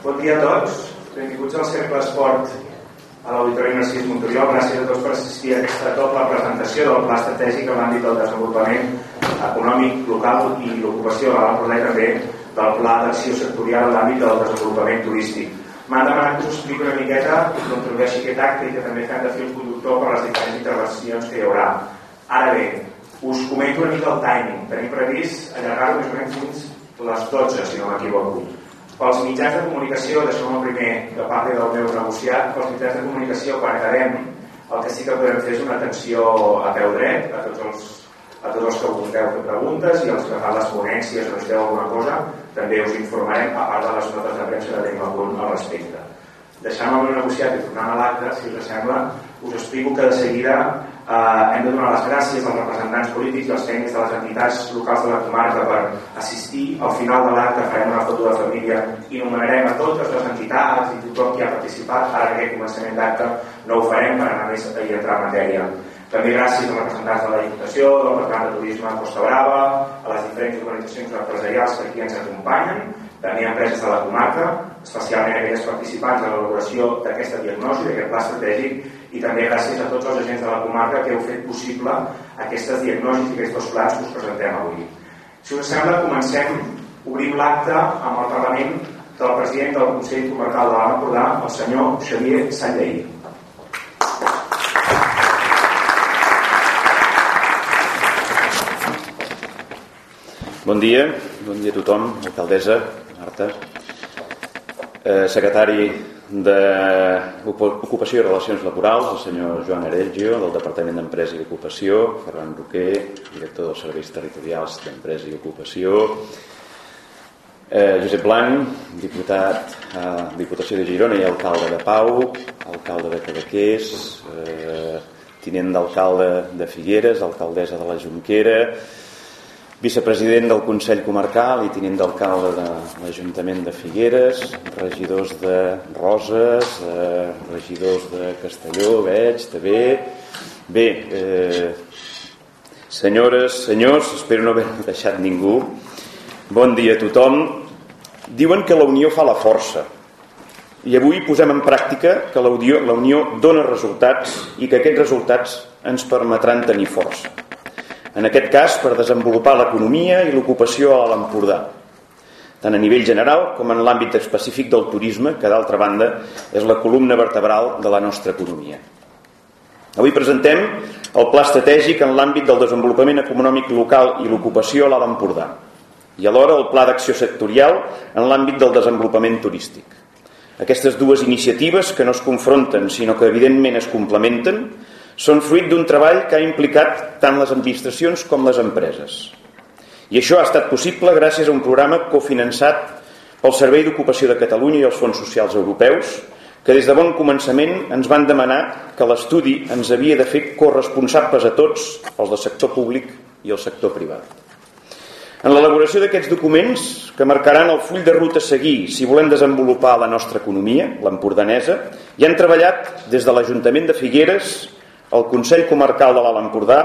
Bon dia a tots, benvinguts al Cercle Esport a l'Auditori Narcís Monturiol. Gràcies a tots per assistir a aquesta doble presentació del Pla Estratègic en l'àmbit del desenvolupament econòmic local i l'ocupació a l'Empordà i també del Pla d'Acció Sectorial en l'àmbit del desenvolupament turístic. M'ha demanat que us expliqui una miqueta i que introdueixi aquest acte i que també fem de fil conductor per les diferents intervencions que hi haurà. Ara bé, us comento una mica el timing. Tenim previst allargar-ho més o menys fins les 12, si no m'equivoco. Pels mitjans de comunicació, deixeu-me primer que parli del meu negociat, pels mitjans de comunicació, quan acabem, el que sí que podem fer és una atenció a peu dret a tots els, a tots els que vulgueu fer preguntes i els que fan les ponències o necessiteu alguna cosa, també us informarem a part de les notes de premsa que tenim algun al respecte. Deixant-me el meu negociat i tornant a l'acte, si us sembla, us explico que de seguida eh, hem de donar les gràcies als representants polítics i als tècnics de les entitats locals de la comarca per assistir. Al final de l'acte farem una foto de família i nomenarem a totes les entitats i tothom qui ha participat. Ara en aquest començament d'acte no ho farem per anar més i entrar en matèria. També gràcies als representants de la Diputació, del Departament de Turisme de Costa Brava, a les diferents organitzacions empresarials que aquí ens acompanyen, també empreses de la comarca, especialment aquelles participants en l'elaboració d'aquesta diagnosi, d'aquest pla estratègic, i també gràcies a tots els agents de la comarca que heu fet possible aquestes diagnosis i aquests plans que us presentem avui. Si us sembla, comencem, obrim l'acte amb el Parlament del president del Consell Comarcal de l'Alt el senyor Xavier Sanllaí. Bon dia, bon dia a tothom, alcaldessa, Marta, eh, secretari d'Ocupació i Relacions Laborals, el senyor Joan Areggio, del Departament d'Empresa i Ocupació, Ferran Roquer, director dels Serveis Territorials d'Empresa i Ocupació, eh, Josep Blanc, diputat a eh, Diputació de Girona i alcalde de Pau, alcalde de Cadaqués, eh, tinent d'alcalde de Figueres, alcaldessa de la Junquera, vicepresident del Consell Comarcal i tinent d'alcalde de l'Ajuntament de Figueres, regidors de Roses, eh, regidors de Castelló, veig, també. Bé, eh, senyores, senyors, espero no haver deixat ningú. Bon dia a tothom. Diuen que la unió fa la força. I avui posem en pràctica que la unió, la unió dona resultats i que aquests resultats ens permetran tenir força en aquest cas per desenvolupar l'economia i l'ocupació a l'Empordà, tant a nivell general com en l'àmbit específic del turisme, que d'altra banda és la columna vertebral de la nostra economia. Avui presentem el pla estratègic en l'àmbit del desenvolupament econòmic local i l'ocupació a l'Alt Empordà i alhora el pla d'acció sectorial en l'àmbit del desenvolupament turístic. Aquestes dues iniciatives, que no es confronten sinó que evidentment es complementen, són fruit d'un treball que ha implicat tant les administracions com les empreses. I això ha estat possible gràcies a un programa cofinançat pel Servei d'Ocupació de Catalunya i els Fons Socials Europeus, que des de bon començament ens van demanar que l'estudi ens havia de fer corresponsables a tots, els del sector públic i el sector privat. En l'elaboració d'aquests documents, que marcaran el full de ruta a seguir si volem desenvolupar la nostra economia, l'empordanesa, hi han treballat des de l'Ajuntament de Figueres, el Consell Comarcal de l'Alt Empordà,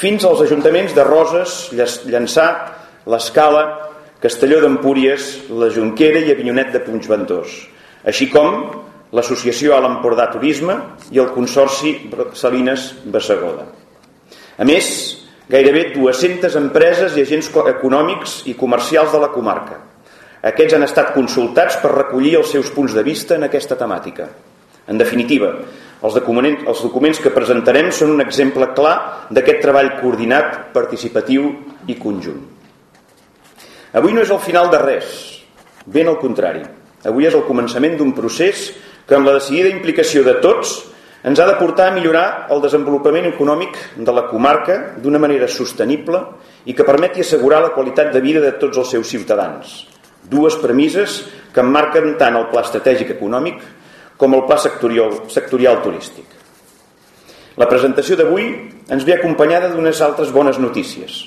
fins als ajuntaments de Roses, Llançà, l'Escala, Castelló d'Empúries, la Junquera i Avinyonet de Puigventós, així com l'Associació Alt Empordà Turisme i el Consorci Salines Bassegoda. A més, gairebé 200 empreses i agents econòmics i comercials de la comarca. Aquests han estat consultats per recollir els seus punts de vista en aquesta temàtica. En definitiva, els documents, els documents que presentarem són un exemple clar d'aquest treball coordinat, participatiu i conjunt. Avui no és el final de res, ben al contrari. Avui és el començament d'un procés que amb la decidida implicació de tots ens ha de portar a millorar el desenvolupament econòmic de la comarca d'una manera sostenible i que permeti assegurar la qualitat de vida de tots els seus ciutadans. Dues premisses que emmarquen tant el pla estratègic econòmic com el Pla sectorial, sectorial turístic. La presentació d'avui ens ve acompanyada d'unes altres bones notícies.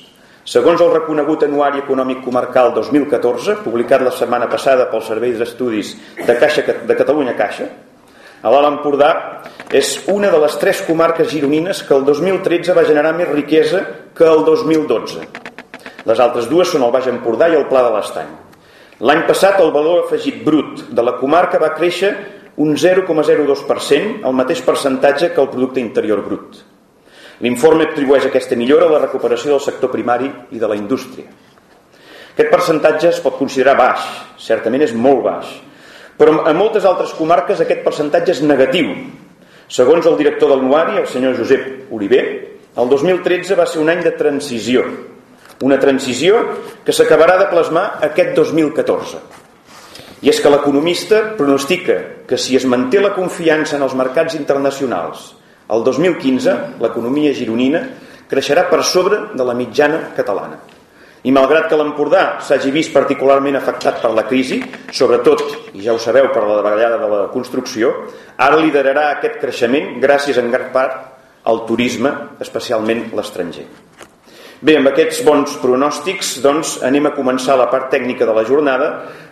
Segons el reconegut Anuari Econòmic Comarcal 2014, publicat la setmana passada pel Servei d'Estudis de, Caixa, de Catalunya Caixa, a l'Alt Empordà és una de les tres comarques gironines que el 2013 va generar més riquesa que el 2012. Les altres dues són el Baix Empordà i el Pla de l'Estany. L'any passat el valor afegit brut de la comarca va créixer un 0,02%, el mateix percentatge que el producte interior brut. L'informe atribueix aquesta millora a la recuperació del sector primari i de la indústria. Aquest percentatge es pot considerar baix, certament és molt baix, però en moltes altres comarques aquest percentatge és negatiu. Segons el director del Nuari, el senyor Josep Oliver, el 2013 va ser un any de transició, una transició que s'acabarà de plasmar aquest 2014. I és que l'economista pronostica que si es manté la confiança en els mercats internacionals el 2015 l'economia gironina creixerà per sobre de la mitjana catalana. I malgrat que l'Empordà s'hagi vist particularment afectat per la crisi, sobretot, i ja ho sabeu, per la davallada de la construcció, ara liderarà aquest creixement gràcies en gran part al turisme, especialment l'estranger. Bé, amb aquests bons pronòstics, doncs, anem a començar la part tècnica de la jornada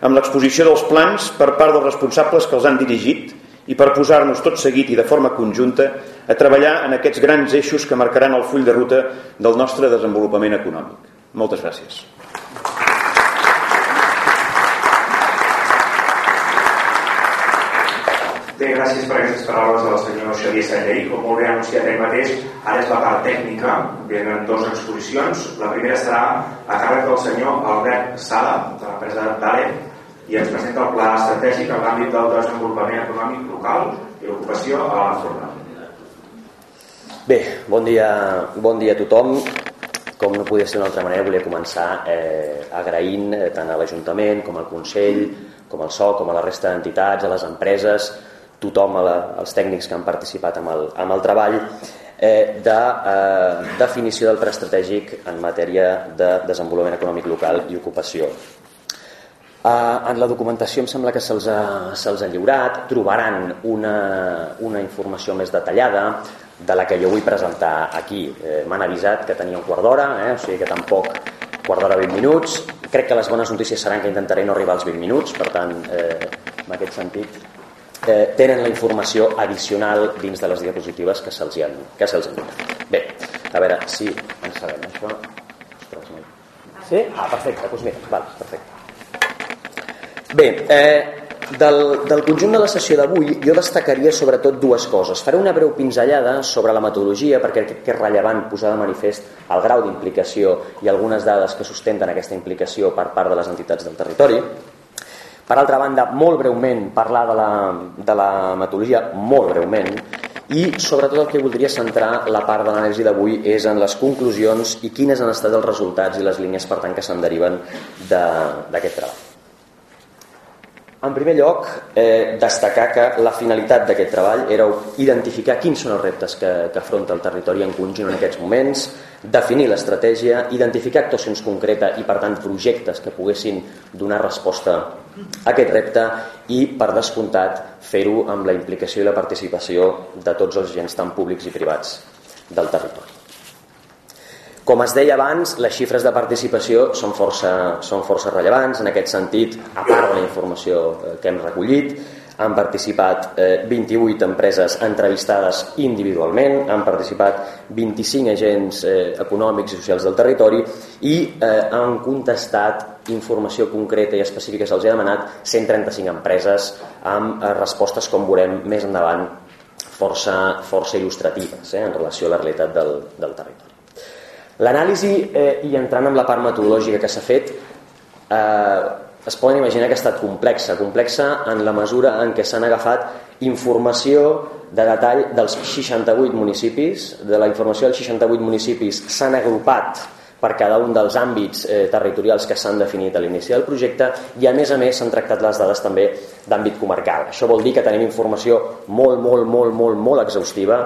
amb l'exposició dels plans per part dels responsables que els han dirigit i per posar-nos tot seguit i de forma conjunta a treballar en aquests grans eixos que marcaran el full de ruta del nostre desenvolupament econòmic. Moltes gràcies. Bé, gràcies per aquestes paraules del senyor Xavier Sallei. Com molt bé ha anunciat ell mateix, ara és la part tècnica, venen dues exposicions. La primera serà a càrrec del senyor Albert Sala, de l'empresa Dale, i ens presenta el pla estratègic en l'àmbit del desenvolupament econòmic local i l'ocupació a la forma. Bé, bon dia, bon dia a tothom. Com no podia ser d'una altra manera, volia començar eh, agraint eh, tant a l'Ajuntament com al Consell, com al SOC, com a la resta d'entitats, a les empreses, tothom, a la, als tècnics que han participat amb el, amb el treball, eh, de eh, definició del pla estratègic en matèria de desenvolupament econòmic local i ocupació. Eh, en la documentació em sembla que se'ls ha, se ha lliurat, trobaran una, una informació més detallada de la que jo vull presentar aquí. Eh, M'han avisat que tenia un quart d'hora, eh, o sigui que tampoc quart d'hora 20 minuts. Crec que les bones notícies seran que intentaré no arribar als 20 minuts, per tant, eh, en aquest sentit, eh, tenen la informació addicional dins de les diapositives que se'ls han, que se'ls han donat. Bé, a veure si en sabem això. Ostres, no. Sí? Ah, perfecte, doncs mira, val, perfecte. Bé, eh, del, del conjunt de la sessió d'avui jo destacaria sobretot dues coses. Faré una breu pinzellada sobre la metodologia perquè crec que és rellevant posar de manifest el grau d'implicació i algunes dades que sustenten aquesta implicació per part de les entitats del territori per altra banda, molt breument, parlar de la, de la metodologia, molt breument, i sobretot el que voldria centrar la part de l'anàlisi d'avui és en les conclusions i quines han estat els resultats i les línies per tant que se'n deriven d'aquest treball. En primer lloc, eh, destacar que la finalitat d'aquest treball era identificar quins són els reptes que, que afronta el territori en conjunt en aquests moments, definir l'estratègia, identificar actuacions concretes i, per tant, projectes que poguessin donar resposta a aquest repte i, per descomptat, fer-ho amb la implicació i la participació de tots els agents tant públics i privats del territori. Com es deia abans, les xifres de participació són força, són força rellevants. En aquest sentit, a part de la informació eh, que hem recollit, han participat eh, 28 empreses entrevistades individualment, han participat 25 agents eh, econòmics i socials del territori i eh, han contestat informació concreta i específica se'ls ha demanat 135 empreses amb eh, respostes, com veurem més endavant, força, força il·lustratives eh, en relació a la realitat del, del territori. L'anàlisi, eh, i entrant en la part metodològica que s'ha fet, eh, es poden imaginar que ha estat complexa, complexa en la mesura en què s'han agafat informació de detall dels 68 municipis, de la informació dels 68 municipis s'han agrupat per cada un dels àmbits eh, territorials que s'han definit a l'inici del projecte i a més a més s'han tractat les dades també d'àmbit comarcal. Això vol dir que tenim informació molt, molt, molt, molt, molt exhaustiva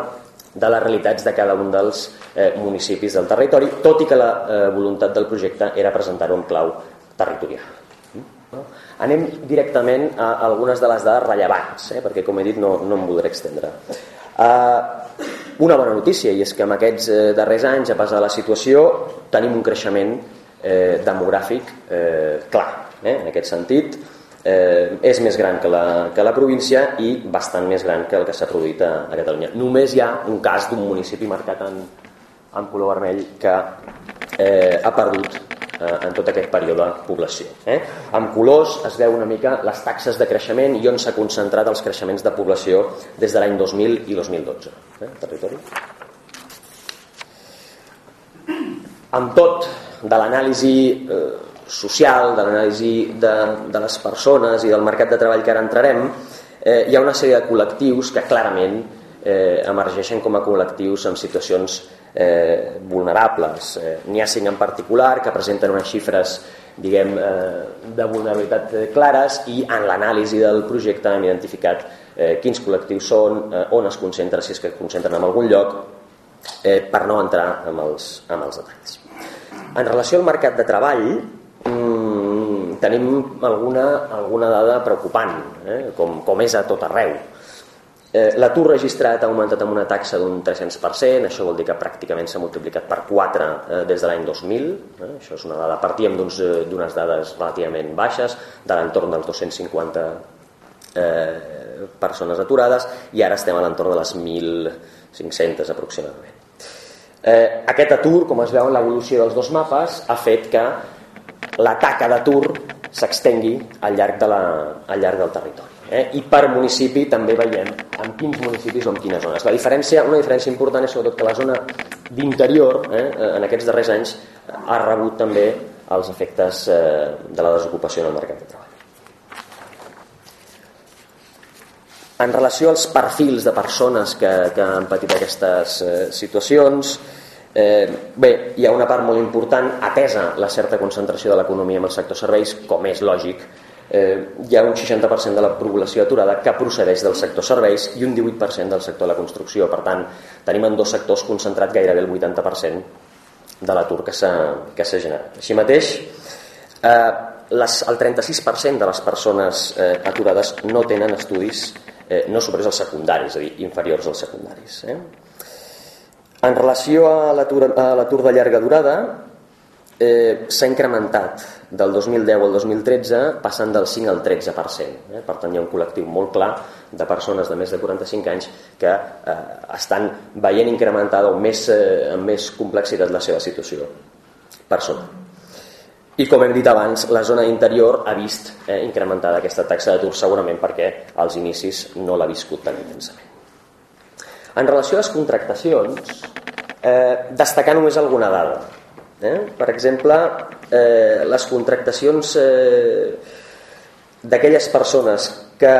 de les realitats de cada un dels eh, municipis del territori, tot i que la eh, voluntat del projecte era presentar-ho en clau territorial. No? Anem directament a algunes de les dades rellevants, eh, perquè com he dit no, no em voldré extendre. Uh, una bona notícia, i és que en aquests eh, darrers anys, a pesar de la situació, tenim un creixement eh, demogràfic eh, clar. Eh? En aquest sentit, eh, és més gran que la, que la província i bastant més gran que el que s'ha produït a, a Catalunya. Només hi ha un cas d'un municipi marcat en, en color vermell que eh, ha perdut eh, en tot aquest període de població. Eh? Amb colors es veu una mica les taxes de creixement i on s'ha concentrat els creixements de població des de l'any 2000 i 2012. Eh? Territori. Amb tot de l'anàlisi eh, social, de l'anàlisi de, de les persones i del mercat de treball que ara entrarem, eh, hi ha una sèrie de col·lectius que clarament eh, emergeixen com a col·lectius en situacions eh, vulnerables. Eh, N'hi ha cinc en particular que presenten unes xifres diguem, eh, de vulnerabilitat clares i en l'anàlisi del projecte hem identificat eh, quins col·lectius són, eh, on es concentra, si és que es concentren en algun lloc, eh, per no entrar en els, en els detalls. En relació al mercat de treball, mmm, tenim alguna, alguna dada preocupant, eh, com, com és a tot arreu. Eh, L'atur registrat ha augmentat amb una taxa d'un 300%, això vol dir que pràcticament s'ha multiplicat per 4 eh, des de l'any 2000, eh, això és una dada, partíem eh, d'unes dades relativament baixes, de l'entorn dels 250 eh, persones aturades, i ara estem a l'entorn de les 1.500 aproximadament. Eh, aquest atur, com es veu en l'evolució dels dos mapes, ha fet que la taca d'atur s'extengui al, llarg de la, al llarg del territori. Eh? I per municipi també veiem en quins municipis o en quines zones. La diferència, una diferència important és sobretot que la zona d'interior eh, en aquests darrers anys ha rebut també els efectes eh, de la desocupació en el mercat de treball. En relació als perfils de persones que, que han patit aquestes eh, situacions, Eh, bé, hi ha una part molt important, atesa la certa concentració de l'economia en el sector serveis, com és lògic, eh, hi ha un 60% de la població aturada que procedeix del sector serveis i un 18% del sector de la construcció. Per tant, tenim en dos sectors concentrat gairebé el 80% de l'atur que s'ha generat. Així mateix, eh, les, el 36% de les persones eh, aturades no tenen estudis eh, no superiors als secundaris, és a dir, inferiors als secundaris. Eh? En relació a l'atur de llarga durada, eh, s'ha incrementat del 2010 al 2013 passant del 5 al 13%. Eh? Per tant, hi ha un col·lectiu molt clar de persones de més de 45 anys que eh, estan veient incrementada o més, eh, amb més complexitat la seva situació personal. I com hem dit abans, la zona interior ha vist eh, incrementada aquesta taxa d'atur segurament perquè als inicis no l'ha viscut tan intensament. En relació a les contractacions, eh, destacar només alguna dada. Eh? Per exemple, eh, les contractacions eh, d'aquelles persones que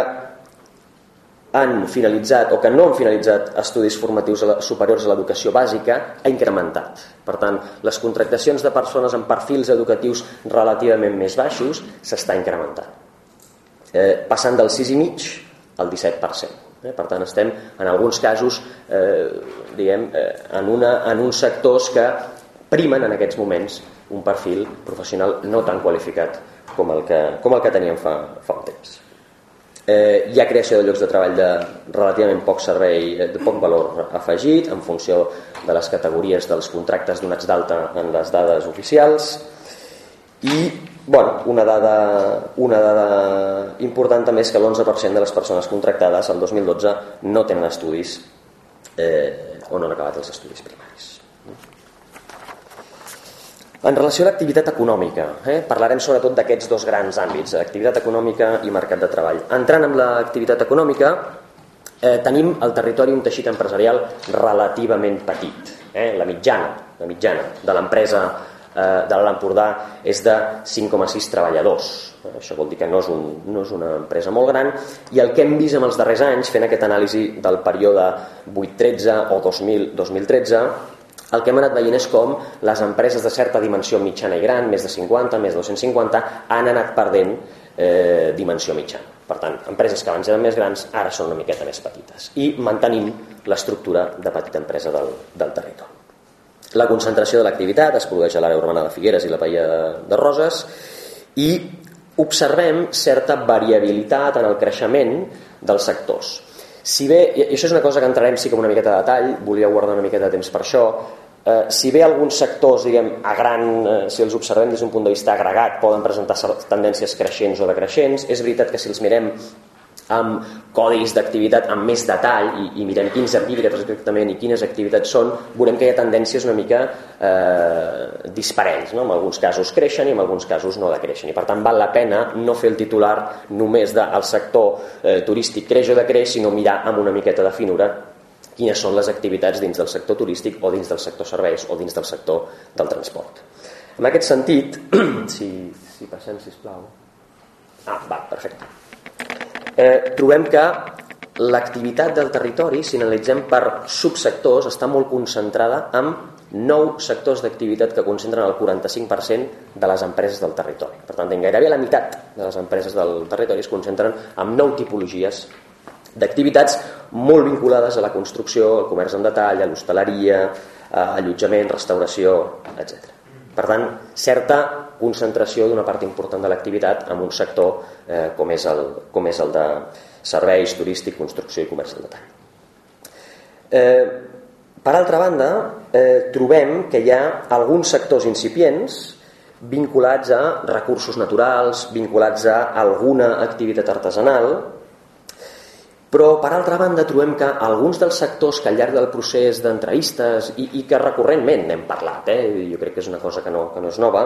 han finalitzat o que no han finalitzat estudis formatius superiors a l'educació bàsica ha incrementat. Per tant, les contractacions de persones amb perfils educatius relativament més baixos s'està incrementant. Eh, passant del 6,5 al 17%. Eh? Per tant, estem en alguns casos eh, diguem, eh, en, una, en uns sectors que primen en aquests moments un perfil professional no tan qualificat com el que, com el que teníem fa, fa un temps. Eh, hi ha creació de llocs de treball de relativament poc servei, eh, de poc valor afegit en funció de les categories dels contractes donats d'alta en les dades oficials i bueno, una, dada, una dada important també és que l'11% de les persones contractades el 2012 no tenen estudis eh, o no han acabat els estudis primaris. En relació a l'activitat econòmica, eh, parlarem sobretot d'aquests dos grans àmbits, activitat econòmica i mercat de treball. Entrant en l'activitat econòmica, eh, tenim al territori un teixit empresarial relativament petit. Eh, la mitjana, la mitjana de l'empresa eh, de l'Empordà és de 5,6 treballadors. Això vol dir que no és, un, no és una empresa molt gran i el que hem vist en els darrers anys, fent aquest anàlisi del període 8-13 o 2000-2013, el que hem anat veient és com les empreses de certa dimensió mitjana i gran, més de 50, més de 250, han anat perdent eh, dimensió mitjana. Per tant, empreses que abans eren més grans ara són una miqueta més petites i mantenim l'estructura de petita empresa del, del territori. La concentració de l'activitat es produeix a l'àrea urbana de Figueres i la Paia de Roses i observem certa variabilitat en el creixement dels sectors. Si bé, i això és una cosa que entrarem sí com una miqueta de detall, volia guardar una miqueta de temps per això, eh, si bé alguns sectors, diguem, a gran, eh, si els observem des d'un punt de vista agregat, poden presentar tendències creixents o decreixents, és veritat que si els mirem amb codis d'activitat amb més detall i, i mirem quins epígrafs exactament i quines activitats són, veurem que hi ha tendències una mica eh, disparells. No? En alguns casos creixen i en alguns casos no decreixen. I per tant val la pena no fer el titular només del sector eh, turístic creix o decreix, sinó mirar amb una miqueta de finura quines són les activitats dins del sector turístic o dins del sector serveis o dins del sector del transport. En aquest sentit, si, si passem, si plau. Ah, va, perfecte eh, trobem que l'activitat del territori, si analitzem per subsectors, està molt concentrada en nou sectors d'activitat que concentren el 45% de les empreses del territori. Per tant, gairebé la meitat de les empreses del territori es concentren en nou tipologies d'activitats molt vinculades a la construcció, al comerç en detall, a l'hostaleria, allotjament, restauració, etc. Per tant, certa concentració d'una part important de l'activitat en un sector eh, com, és el, com és el de serveis, turístic, construcció i comerç al detall. Eh, per altra banda, eh, trobem que hi ha alguns sectors incipients vinculats a recursos naturals, vinculats a alguna activitat artesanal, però, per altra banda, trobem que alguns dels sectors que al llarg del procés d'entrevistes i, i que recurrentment n'hem parlat, eh, jo crec que és una cosa que no, que no és nova,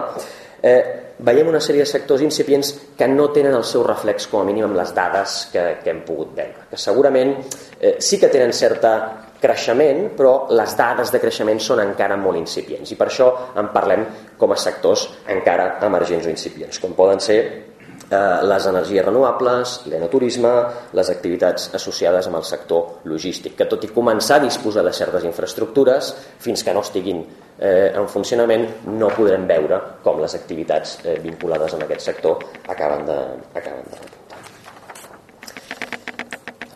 eh, veiem una sèrie de sectors incipients que no tenen el seu reflex com a mínim amb les dades que, que hem pogut veure. Que segurament eh, sí que tenen certa creixement, però les dades de creixement són encara molt incipients i per això en parlem com a sectors encara emergents o incipients, com poden ser les energies renovables, l'enoturisme, les activitats associades amb el sector logístic, que tot i començar a disposar de certes infraestructures, fins que no estiguin eh, en funcionament no podrem veure com les activitats eh, vinculades amb aquest sector acaben de, acaben de repuntar.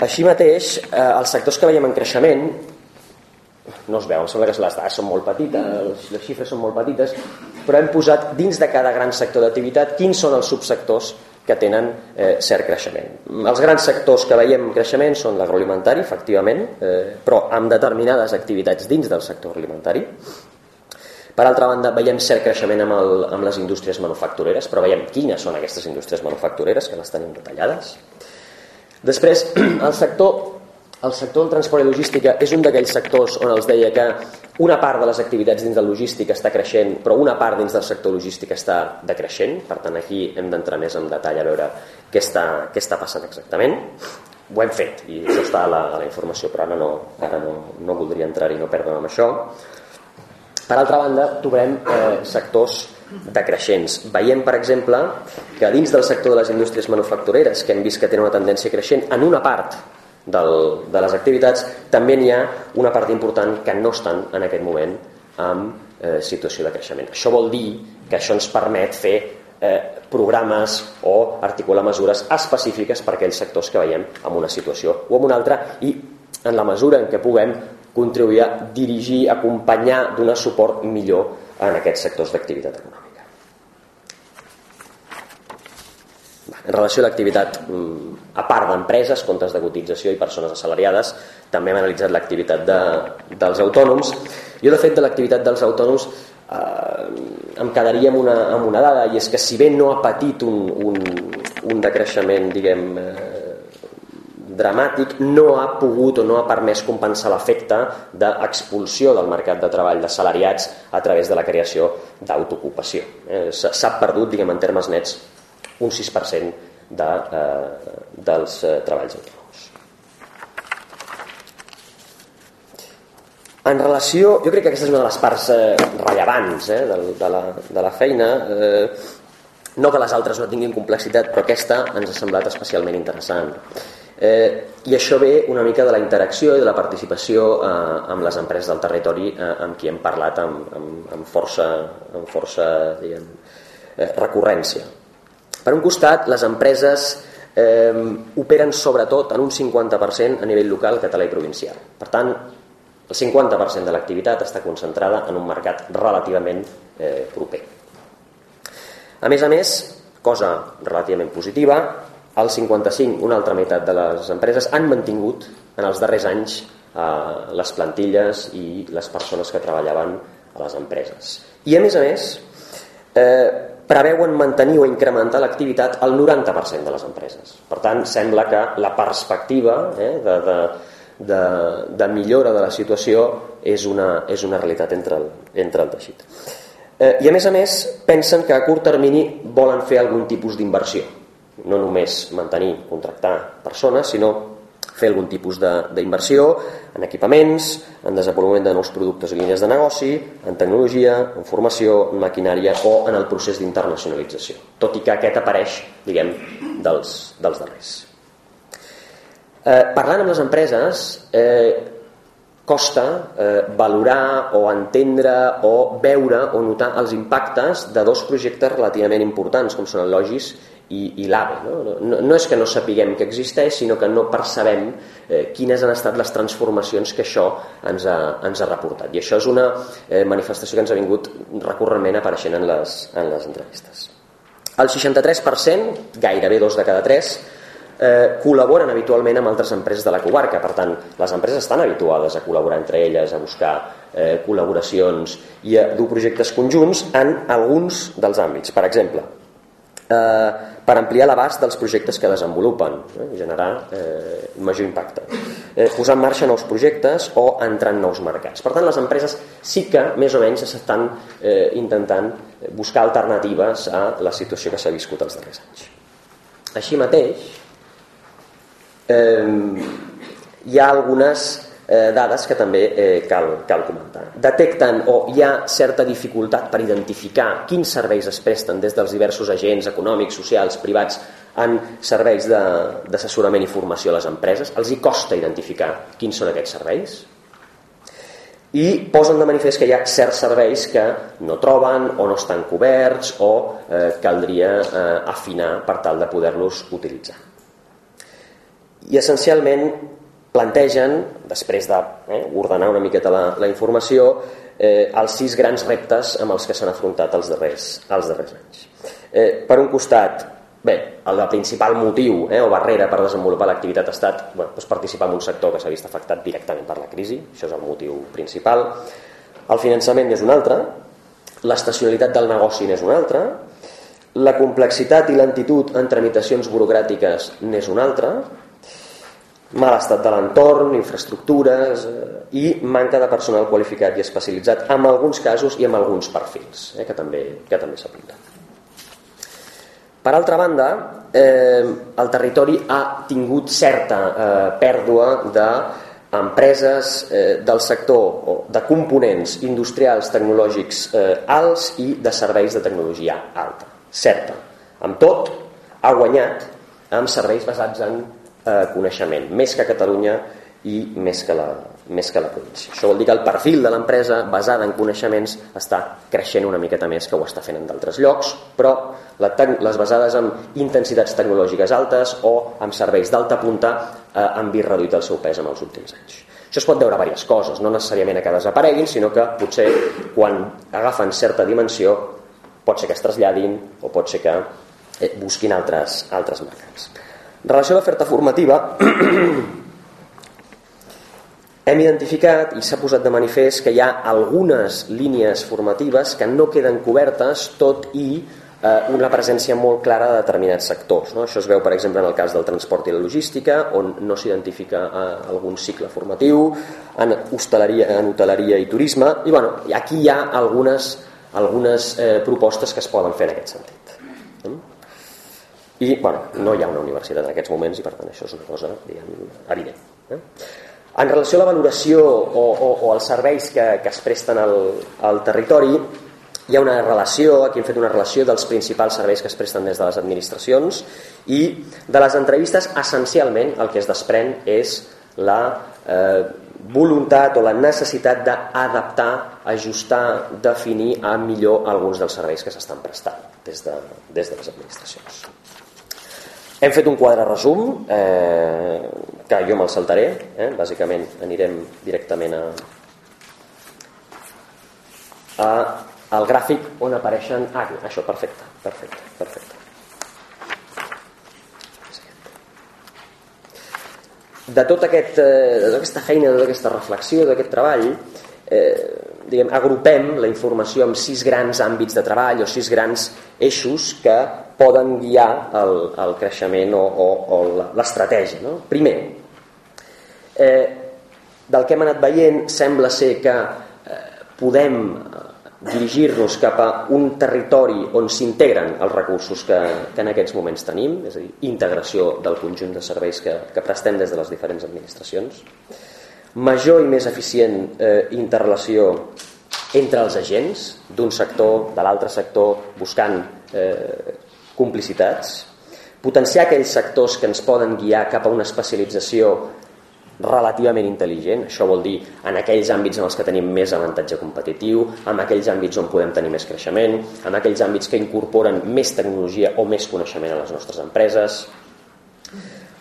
Així mateix, eh, els sectors que veiem en creixement no es veuen, sembla que les dades són molt petites, les xifres són molt petites, però hem posat dins de cada gran sector d'activitat quins són els subsectors que tenen eh, cert creixement. Els grans sectors que veiem creixement són l'agroalimentari, efectivament, eh, però amb determinades activitats dins del sector alimentari. Per altra banda, veiem cert creixement amb, el, amb les indústries manufactureres, però veiem quines són aquestes indústries manufactureres, que les tenim detallades. Després, el sector el sector del transport i logística és un d'aquells sectors on els deia que una part de les activitats dins del logístic està creixent, però una part dins del sector logístic està decreixent. Per tant, aquí hem d'entrar més en detall a veure què està, què està passant exactament. Ho hem fet i això està a la, a la informació, però ara no, ara no, no voldria entrar-hi i no perdre'm amb això. Per altra banda, trobem eh, sectors decreixents. Veiem, per exemple, que dins del sector de les indústries manufactureres, que hem vist que tenen una tendència creixent, en una part del, de les activitats, també n'hi ha una part important que no estan en aquest moment en eh, situació de creixement. Això vol dir que això ens permet fer eh, programes o articular mesures específiques per a aquells sectors que veiem en una situació o en una altra i en la mesura en què puguem contribuir a dirigir, acompanyar, donar suport millor en aquests sectors d'activitat econòmica. En relació a l'activitat, mm, a part d'empreses, comptes de cotització i persones assalariades, també hem analitzat l'activitat de, dels autònoms. Jo, de fet, de l'activitat dels autònoms eh, em quedaria amb una, amb una dada, i és que si bé no ha patit un, un, un decreixement, diguem, eh, dramàtic, no ha pogut o no ha permès compensar l'efecte d'expulsió del mercat de treball de salariats a través de la creació d'autoocupació. Eh, S'ha perdut, diguem, en termes nets, un 6% de, eh, dels eh, treballs autònoms. En relació, jo crec que aquesta és una de les parts eh, rellevants eh, de, de, la, de la feina, eh, no que les altres no tinguin complexitat, però aquesta ens ha semblat especialment interessant. Eh, I això ve una mica de la interacció i de la participació eh, amb les empreses del territori eh, amb qui hem parlat amb, amb, amb força, amb força diguem, eh, recurrència. Per un costat, les empreses eh, operen sobretot en un 50% a nivell local, català i provincial. Per tant, el 50% de l'activitat està concentrada en un mercat relativament eh, proper. A més a més, cosa relativament positiva, el 55, una altra meitat de les empreses, han mantingut en els darrers anys eh, les plantilles i les persones que treballaven a les empreses. I a més a més, eh, preveuen mantenir o incrementar l'activitat al 90% de les empreses. Per tant, sembla que la perspectiva eh, de, de, de, de millora de la situació és una, és una realitat entre el, entre el teixit. Eh, I a més a més pensen que a curt termini volen fer algun tipus d'inversió, no només mantenir, contractar persones, sinó fer algun tipus d'inversió en equipaments, en desenvolupament de nous productes i línies de negoci, en tecnologia, en formació, en maquinària o en el procés d'internacionalització, tot i que aquest apareix, diguem, dels, dels darrers. Eh, parlant amb les empreses, eh, costa eh, valorar o entendre o veure o notar els impactes de dos projectes relativament importants com són el Logis i, i l'AVE. No? No, no és que no sapiguem que existeix, sinó que no percebem eh, quines han estat les transformacions que això ens ha, ens ha reportat. I això és una eh, manifestació que ens ha vingut recurrentment apareixent en les, en les entrevistes. El 63%, gairebé dos de cada tres, eh, col·laboren habitualment amb altres empreses de la comarca. Per tant, les empreses estan habituades a col·laborar entre elles, a buscar eh, col·laboracions i a dur projectes conjunts en alguns dels àmbits. Per exemple, eh, per ampliar l'abast dels projectes que desenvolupen eh, i generar eh, major impacte. Eh, posar en marxa nous projectes o entrar en nous mercats. Per tant, les empreses sí que més o menys estan eh, intentant buscar alternatives a la situació que s'ha viscut els darrers anys. Així mateix, eh, hi ha algunes eh, dades que també eh, cal, cal comentar. Detecten o hi ha certa dificultat per identificar quins serveis es presten des dels diversos agents econòmics, socials, privats en serveis d'assessorament i formació a les empreses. Els hi costa identificar quins són aquests serveis i posen de manifest que hi ha certs serveis que no troben o no estan coberts o eh, caldria eh, afinar per tal de poder-los utilitzar. I essencialment plantegen, després d'ordenar eh, una miqueta la, la informació, eh, els sis grans reptes amb els que s'han afrontat els darrers, els darrers anys. Eh, per un costat, bé, el principal motiu eh, o barrera per desenvolupar l'activitat ha estat bueno, doncs participar en un sector que s'ha vist afectat directament per la crisi, això és el motiu principal. El finançament és un altre, l'estacionalitat del negoci n'és un altre, la complexitat i lentitud en tramitacions burocràtiques n'és un altre, mal estat de l'entorn, infraestructures eh, i manca de personal qualificat i especialitzat en alguns casos i en alguns perfils eh, que també, que també s'apunten. Per altra banda, eh, el territori ha tingut certa eh, pèrdua de empreses eh, del sector o de components industrials tecnològics eh, alts i de serveis de tecnologia alta. Certa. Amb tot, ha guanyat amb serveis basats en eh, coneixement, més que Catalunya i més que, la, més que la província. Això vol dir que el perfil de l'empresa basada en coneixements està creixent una miqueta més que ho està fent en d'altres llocs, però les basades en intensitats tecnològiques altes o amb serveis d'alta punta eh, han vist reduït el seu pes en els últims anys. Això es pot veure diverses coses, no necessàriament a que desapareguin, sinó que potser quan agafen certa dimensió pot ser que es traslladin o pot ser que eh, busquin altres, altres mercats. En relació a l'oferta formativa, hem identificat i s'ha posat de manifest que hi ha algunes línies formatives que no queden cobertes tot i eh, una presència molt clara de determinats sectors. No? Això es veu, per exemple, en el cas del transport i la logística, on no s'identifica eh, algun cicle formatiu, en hostaleria, en hoteleria i turisme, i bueno, aquí hi ha algunes, algunes eh, propostes que es poden fer en aquest sentit i bueno, no hi ha una universitat en aquests moments i per tant això és una cosa diguem, evident eh? en relació a la valoració o, o, o als serveis que, que es presten al, al territori hi ha una relació, aquí hem fet una relació dels principals serveis que es presten des de les administracions i de les entrevistes essencialment el que es desprèn és la eh, voluntat o la necessitat d'adaptar, ajustar, definir a millor alguns dels serveis que s'estan prestant des de, des de les administracions. Hem fet un quadre resum, eh, que jo me'l saltaré, eh? bàsicament anirem directament a, a al gràfic on apareixen... Ah, això, perfecte, perfecte, perfecte. De, tot aquest, eh, tota aquesta feina, de tota reflexió, d'aquest treball, eh, diguem, agrupem la informació en sis grans àmbits de treball o sis grans eixos que poden guiar el, el creixement o, o, o l'estratègia. No? Primer, eh, del que hem anat veient sembla ser que eh, podem dirigir-nos cap a un territori on s'integren els recursos que, que en aquests moments tenim, és a dir, integració del conjunt de serveis que, que prestem des de les diferents administracions, major i més eficient eh, interrelació entre els agents d'un sector, de l'altre sector, buscant eh, complicitats, potenciar aquells sectors que ens poden guiar cap a una especialització relativament intel·ligent, això vol dir en aquells àmbits en els que tenim més avantatge competitiu, en aquells àmbits on podem tenir més creixement, en aquells àmbits que incorporen més tecnologia o més coneixement a les nostres empreses,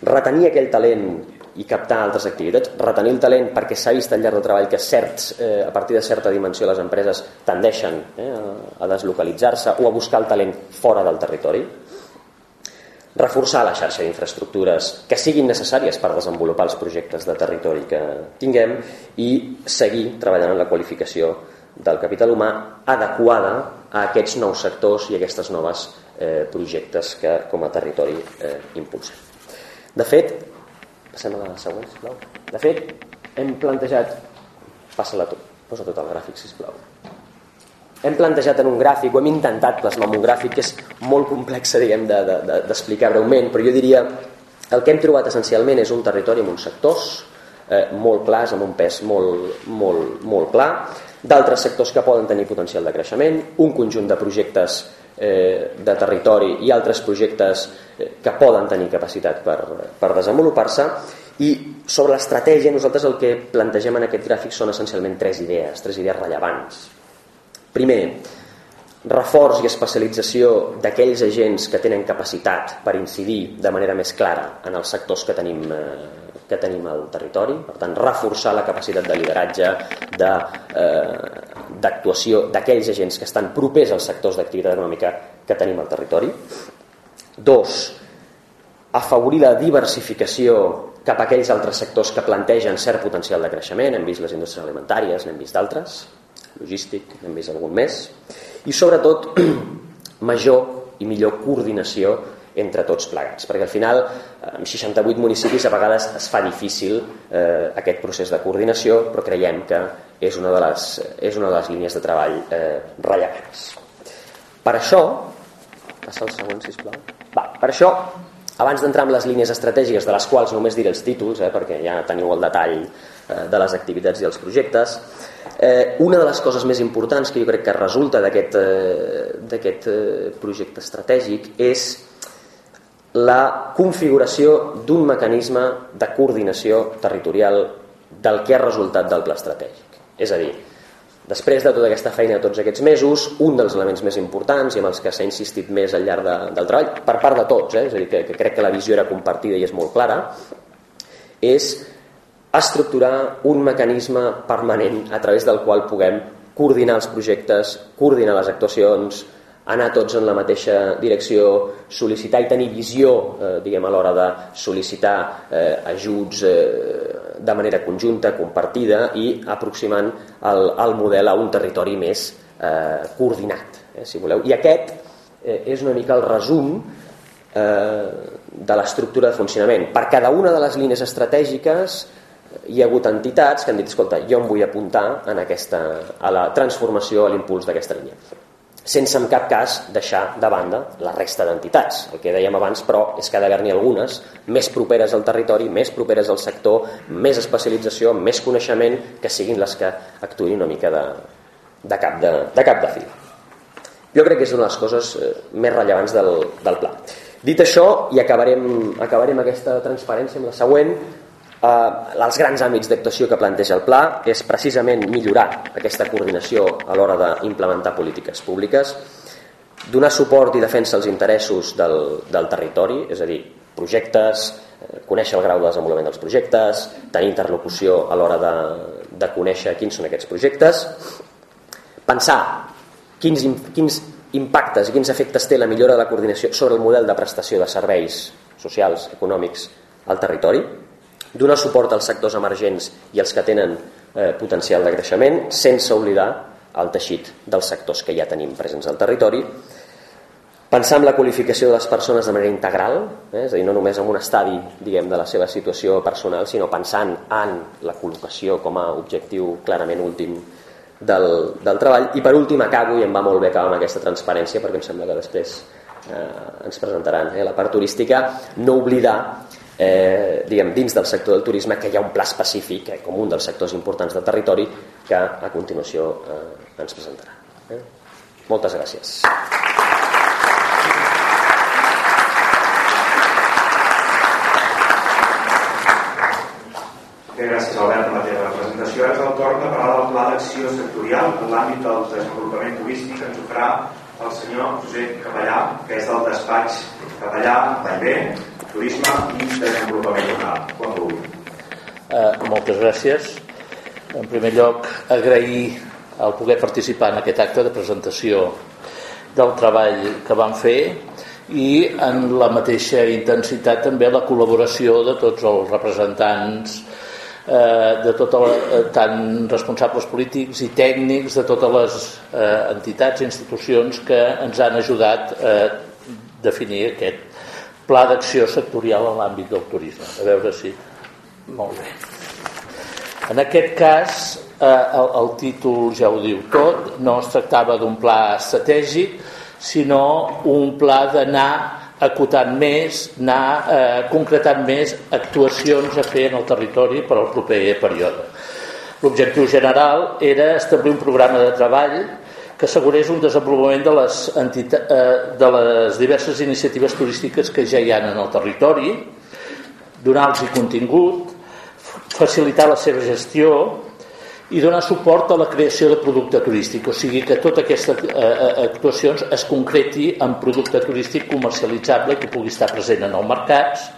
retenir aquell talent i captar altres activitats, retenir el talent perquè s'ha vist al llarg del treball que certs, eh, a partir de certa dimensió les empreses tendeixen eh, a deslocalitzar-se o a buscar el talent fora del territori, reforçar la xarxa d'infraestructures que siguin necessàries per desenvolupar els projectes de territori que tinguem i seguir treballant en la qualificació del capital humà adequada a aquests nous sectors i aquestes noves eh, projectes que com a territori eh, impulsem. De fet, passem a la següent, sisplau. De fet, hem plantejat... Passa-la tot, posa tot el gràfic, sisplau hem plantejat en un gràfic, o hem intentat plasmar en un gràfic que és molt complex d'explicar de, de, breument, però jo diria el que hem trobat essencialment és un territori amb uns sectors eh, molt clars, amb un pes molt, molt, molt clar, d'altres sectors que poden tenir potencial de creixement, un conjunt de projectes eh, de territori i altres projectes eh, que poden tenir capacitat per, per desenvolupar-se. I sobre l'estratègia nosaltres el que plantegem en aquest gràfic són essencialment tres idees, tres idees rellevants. Primer, reforç i especialització d'aquells agents que tenen capacitat per incidir de manera més clara en els sectors que tenim, eh, que tenim al territori, per tant, reforçar la capacitat de lideratge, d'actuació de, eh, d'aquells agents que estan propers als sectors d'activitat econòmica que tenim al territori. Dos, afavorir la diversificació cap a aquells altres sectors que plantegen cert potencial de creixement, hem vist les indústries alimentàries, n'hem vist d'altres, logístic, hem vist algun més, i sobretot major i millor coordinació entre tots plegats, perquè al final amb 68 municipis a vegades es fa difícil eh, aquest procés de coordinació, però creiem que és una de les, és una de les línies de treball eh, rellevants. Per això, passa el següent, sisplau. Va, per això, abans d'entrar en les línies estratègiques, de les quals només diré els títols, eh, perquè ja teniu el detall eh, de les activitats i els projectes, Eh, una de les coses més importants que jo crec que resulta d'aquest eh, eh, projecte estratègic és la configuració d'un mecanisme de coordinació territorial del que ha resultat del pla estratègic. És a dir, després de tota aquesta feina de tots aquests mesos, un dels elements més importants i amb els que s'ha insistit més al llarg de, del treball, per part de tots, eh? és a dir, que, que crec que la visió era compartida i és molt clara, és estructurar un mecanisme permanent a través del qual puguem coordinar els projectes, coordinar les actuacions, anar tots en la mateixa direcció, sol·licitar i tenir visió eh, diguem a l'hora de sol·licitar eh, ajuts eh, de manera conjunta, compartida i aproximant el, el model a un territori més eh, coordinat, eh, si voleu. I aquest eh, és una mica el resum eh, de l'estructura de funcionament. Per cada una de les línies estratègiques hi ha hagut entitats que han dit, escolta, jo em vull apuntar en aquesta, a la transformació, a l'impuls d'aquesta línia sense en cap cas deixar de banda la resta d'entitats. El que dèiem abans, però, és que ha d'haver-n'hi algunes més properes al territori, més properes al sector, més especialització, més coneixement, que siguin les que actuïn una mica de, de, cap, de, de cap de fil. Jo crec que és una de les coses eh, més rellevants del, del pla. Dit això, i acabarem, acabarem aquesta transparència amb la següent, eh, els grans àmbits d'actuació que planteja el pla és precisament millorar aquesta coordinació a l'hora d'implementar polítiques públiques, donar suport i defensa els interessos del, del territori, és a dir, projectes, eh, conèixer el grau de desenvolupament dels projectes, tenir interlocució a l'hora de, de conèixer quins són aquests projectes, pensar quins, quins impactes i quins efectes té la millora de la coordinació sobre el model de prestació de serveis socials, econòmics al territori, donar suport als sectors emergents i als que tenen eh, potencial de creixement, sense oblidar el teixit dels sectors que ja tenim presents al territori, pensar en la qualificació de les persones de manera integral, eh? és a dir, no només en un estadi diguem, de la seva situació personal, sinó pensant en la col·locació com a objectiu clarament últim del, del treball. I per últim acabo, i em va molt bé acabar amb aquesta transparència, perquè em sembla que després eh, ens presentaran eh, la part turística, no oblidar eh, diguem, dins del sector del turisme que hi ha un pla específic eh, com un dels sectors importants del territori que a continuació eh, ens presentarà. Eh? Moltes gràcies. Gràcies Albert per la teva presentació. Ara és el torn de parlar del pla d'acció sectorial en l'àmbit del desenvolupament turístic que ens ho farà el senyor Josep Capellà, que és del despatx Capellà, Vallvé, turisme i desenvolupament local. Quan vulgui. Eh, moltes gràcies. En primer lloc, agrair el poder participar en aquest acte de presentació del treball que vam fer i en la mateixa intensitat també la col·laboració de tots els representants eh, de tota la, eh, tant responsables polítics i tècnics de totes les eh, entitats i institucions que ens han ajudat a definir aquest pla d'acció sectorial en l'àmbit del turisme. A veure si... Molt bé. En aquest cas, eh, el, el títol ja ho diu tot, no es tractava d'un pla estratègic, sinó un pla d'anar acotant més, anar eh, concretant més actuacions a fer en el territori per al proper període. L'objectiu general era establir un programa de treball que assegurés un desenvolupament de les, eh, de les diverses iniciatives turístiques que ja hi ha en el territori, donar-los contingut, facilitar la seva gestió i donar suport a la creació de producte turístic, o sigui que totes aquestes eh, eh, actuacions es concreti en producte turístic comercialitzable que pugui estar present en els mercats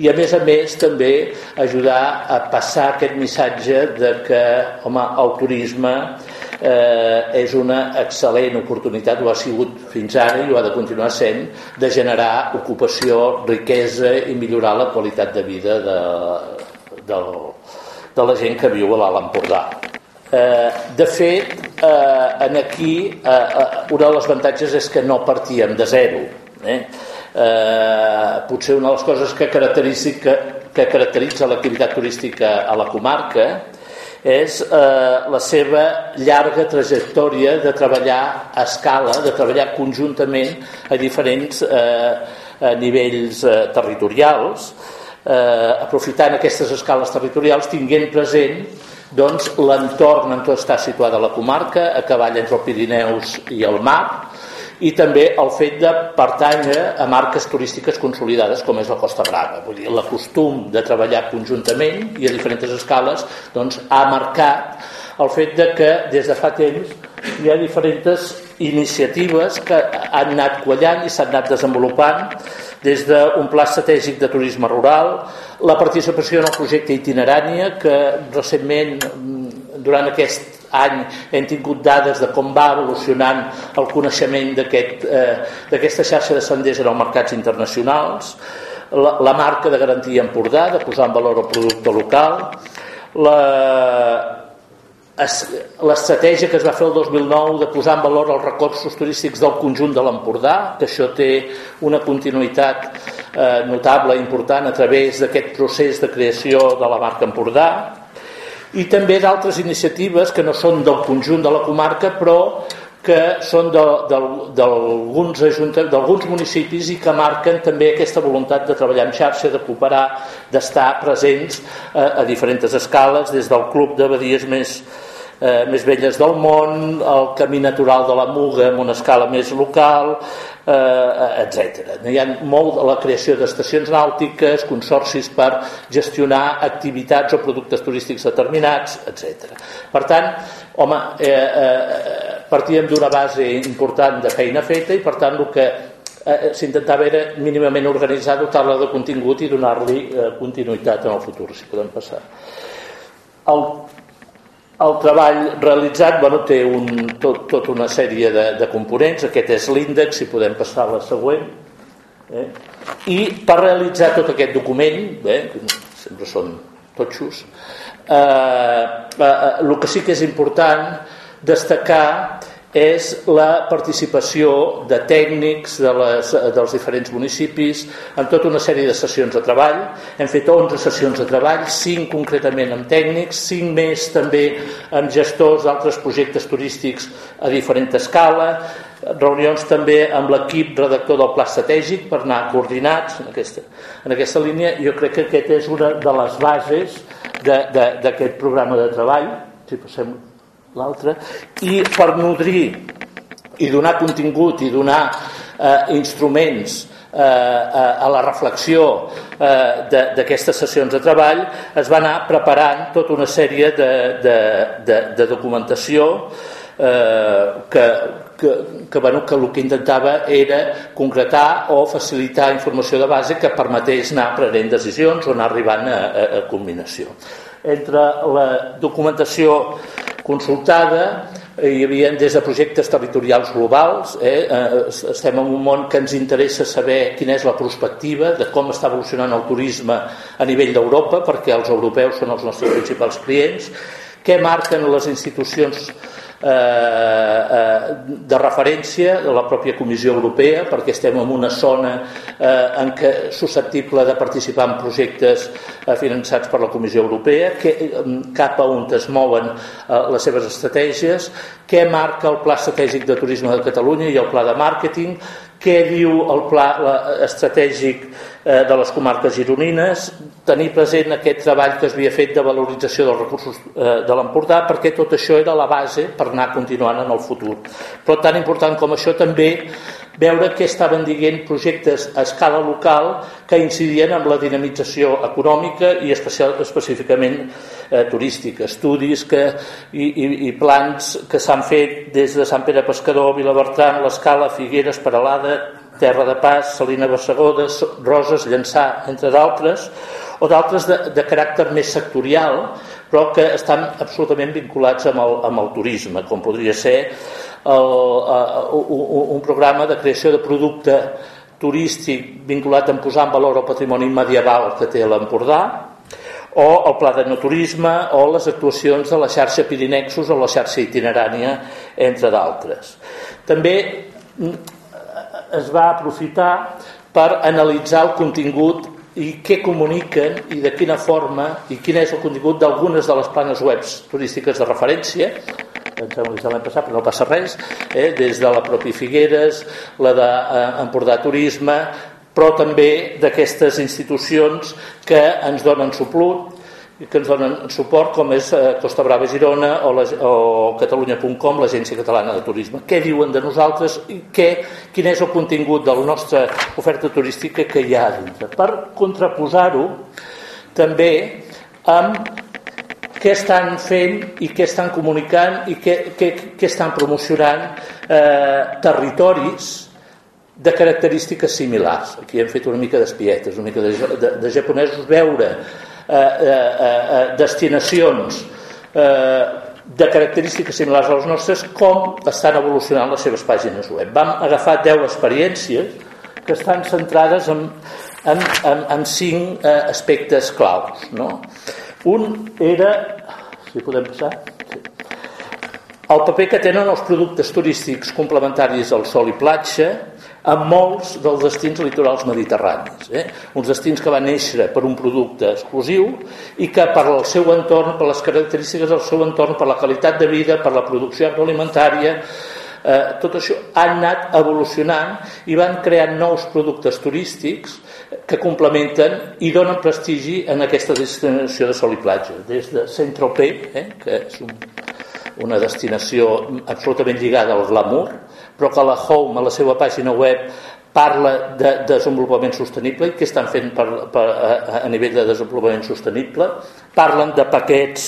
i a més a més també ajudar a passar aquest missatge de que home, el turisme eh, és una excel·lent oportunitat, ho ha sigut fins ara i ho ha de continuar sent, de generar ocupació, riquesa i millorar la qualitat de vida de, de, de la gent que viu a l'Alt Empordà. Eh, de fet, eh, en aquí eh, eh, un dels avantatges és que no partíem de zero. Eh? Eh, potser una de les coses que caracteritza, que, que caracteritza l'activitat turística a la comarca és eh, la seva llarga trajectòria de treballar a escala, de treballar conjuntament a diferents eh, a nivells eh, territorials, eh, aprofitant aquestes escales territorials, tinguent present doncs, l'entorn en què està situada la comarca, a cavall entre el Pirineus i el mar, i també el fet de pertànyer a marques turístiques consolidades com és la Costa Brava. Vull dir, l'acostum de treballar conjuntament i a diferents escales doncs, ha marcat el fet de que des de fa temps hi ha diferents iniciatives que han anat quallant i s'han anat desenvolupant des d'un pla estratègic de turisme rural, la participació en el projecte itinerània que recentment durant aquest any hem tingut dades de com va evolucionant el coneixement eh, d'aquesta eh, xarxa de senders en els mercats internacionals, la, la marca de garantia Empordà, de posar en valor el producte local, la, l'estratègia que es va fer el 2009 de posar en valor els recursos turístics del conjunt de l'Empordà, que això té una continuïtat eh, notable i important a través d'aquest procés de creació de la marca Empordà, i també d'altres iniciatives que no són del conjunt de la comarca però que són d'alguns municipis i que marquen també aquesta voluntat de treballar en xarxa, de cooperar, d'estar presents a, a diferents escales, des del club de badies més, eh, més velles del món, el camí natural de la Muga en una escala més local, eh, etc. Hi ha molt la creació d'estacions nàutiques, consorcis per gestionar activitats o productes turístics determinats, etc. Per tant, home, eh, eh, partíem d'una base important de feina feta i per tant el que eh, s'intentava era mínimament organitzar, dotar-la de contingut i donar-li eh, continuïtat en el futur, si podem passar. El el treball realitzat bueno, té un, tot, tot una sèrie de, de components, aquest és l'índex, si podem passar a la següent. Eh? I per realitzar tot aquest document, eh, sempre són totxos. Eh, eh, eh, el que sí que és important destacar és la participació de tècnics de les, dels diferents municipis en tota una sèrie de sessions de treball. Hem fet 11 sessions de treball, 5 concretament amb tècnics, 5 més també amb gestors d'altres projectes turístics a diferent escala, reunions també amb l'equip redactor del pla estratègic per anar coordinats en aquesta, en aquesta línia. Jo crec que aquesta és una de les bases d'aquest programa de treball. Si passem l'altre, i per nodrir i donar contingut i donar eh, instruments eh, a la reflexió eh, d'aquestes sessions de treball es va anar preparant tota una sèrie de, de, de, de documentació eh, que, que, que, bueno, que el que intentava era concretar o facilitar informació de base que permetés anar prenent decisions o anar arribant a, a, a combinació. Entre la documentació consultada hi havia des de projectes territorials globals eh? eh? estem en un món que ens interessa saber quina és la perspectiva de com està evolucionant el turisme a nivell d'Europa perquè els europeus són els nostres principals clients què marquen les institucions de referència de la pròpia Comissió Europea perquè estem en una zona eh, en què susceptible de participar en projectes eh, finançats per la Comissió Europea que, cap a on es mouen eh, les seves estratègies què marca el Pla Estratègic de Turisme de Catalunya i el Pla de Màrqueting què diu el pla estratègic eh, de les comarques gironines, tenir present aquest treball que es havia fet de valorització dels recursos eh, de l'Empordà, perquè tot això era la base per anar continuant en el futur. Però tan important com això també veure què estaven dient projectes a escala local que incidien en la dinamització econòmica i especial, específicament eh, turística, estudis que, i, i, i plans que s'han fet des de Sant Pere Pescador, Vilabertran, l'Escala, Figueres, Peralada, Terra de Pas, Salina Bassegoda, Roses, Llançà, entre d'altres, o d'altres de, de caràcter més sectorial, però que estan absolutament vinculats amb el, amb el turisme, com podria ser el, uh, un programa de creació de producte turístic vinculat a posar en valor el patrimoni medieval que té l'Empordà, o el pla de no turisme o les actuacions de la xarxa Pirinexus o la xarxa itinerània, entre d'altres. També es va aprofitar per analitzar el contingut i què comuniquen i de quina forma i quin és el contingut d'algunes de les planes webs turístiques de referència em que l'any passat, però no passa res, eh? des de la pròpia Figueres, la d'Empordà eh, Turisme, però també d'aquestes institucions que ens donen suplut, que ens donen suport, com és eh, Costa Brava Girona o, la, o Catalunya.com, l'Agència Catalana de Turisme. Què diuen de nosaltres i què, quin és el contingut de la nostra oferta turística que hi ha dintre. Per contraposar-ho també amb què estan fent i què estan comunicant i què, què, què estan promocionant eh, territoris de característiques similars. Aquí hem fet una mica d'espietes, una mica de, de, de japonesos, veure eh, eh, eh, destinacions eh, de característiques similars a les nostres, com estan evolucionant les seves pàgines web. Vam agafar 10 experiències que estan centrades en, en, en, en cinc eh, aspectes claus. No? Un era, si podem passar, sí. el paper que tenen els productes turístics complementaris al sol i platja en molts dels destins litorals mediterranis. Eh? Uns destins que van néixer per un producte exclusiu i que per al seu entorn, per les característiques del seu entorn, per la qualitat de vida, per la producció agroalimentària, eh, tot això ha anat evolucionant i van creant nous productes turístics que complementen i donen prestigi en aquesta destinació de sol i platja des de Saint-Tropez eh, que és un, una destinació absolutament lligada al glamour però que la Home a la seva pàgina web parla de desenvolupament sostenible i què estan fent per, per, a, a nivell de desenvolupament sostenible parlen de paquets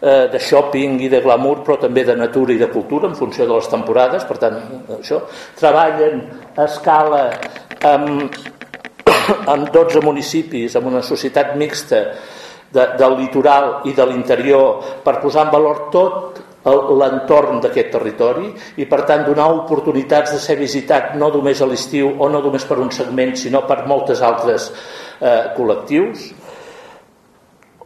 eh, de shopping i de glamour, però també de natura i de cultura en funció de les temporades, per tant, això. Treballen a escala amb, amb 12 municipis, amb una societat mixta de, del litoral i de l'interior per posar en valor tot l'entorn d'aquest territori i per tant donar oportunitats de ser visitat no només a l'estiu o no només per un segment sinó per moltes altres eh, col·lectius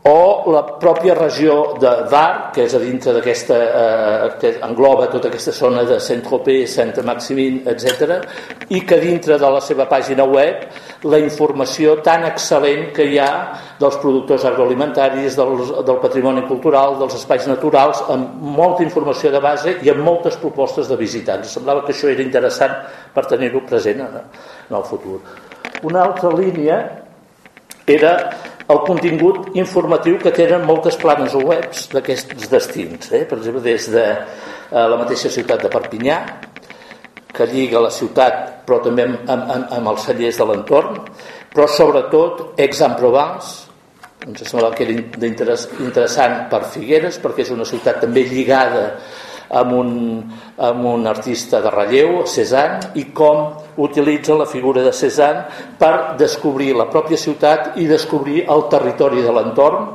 o la pròpia regió de Var, que és a dintre d'aquesta, eh, que engloba tota aquesta zona de Saint-Tropez, Saint-Maximin, etc, i que dintre de la seva pàgina web la informació tan excel·lent que hi ha dels productors agroalimentaris, del, del patrimoni cultural, dels espais naturals, amb molta informació de base i amb moltes propostes de visitants. Semblava que això era interessant per tenir-ho present en, en el futur. Una altra línia era el contingut informatiu que tenen moltes planes webs d'aquests destins. Eh? Per exemple, des de eh, la mateixa ciutat de Perpinyà, que lliga la ciutat però també amb, amb, amb els cellers de l'entorn, però sobretot Aix-en-Provence, ens semblava que era interessant per Figueres perquè és una ciutat també lligada amb un, amb un artista de relleu, Cézanne, i com utilitza la figura de Cézanne per descobrir la pròpia ciutat i descobrir el territori de l'entorn,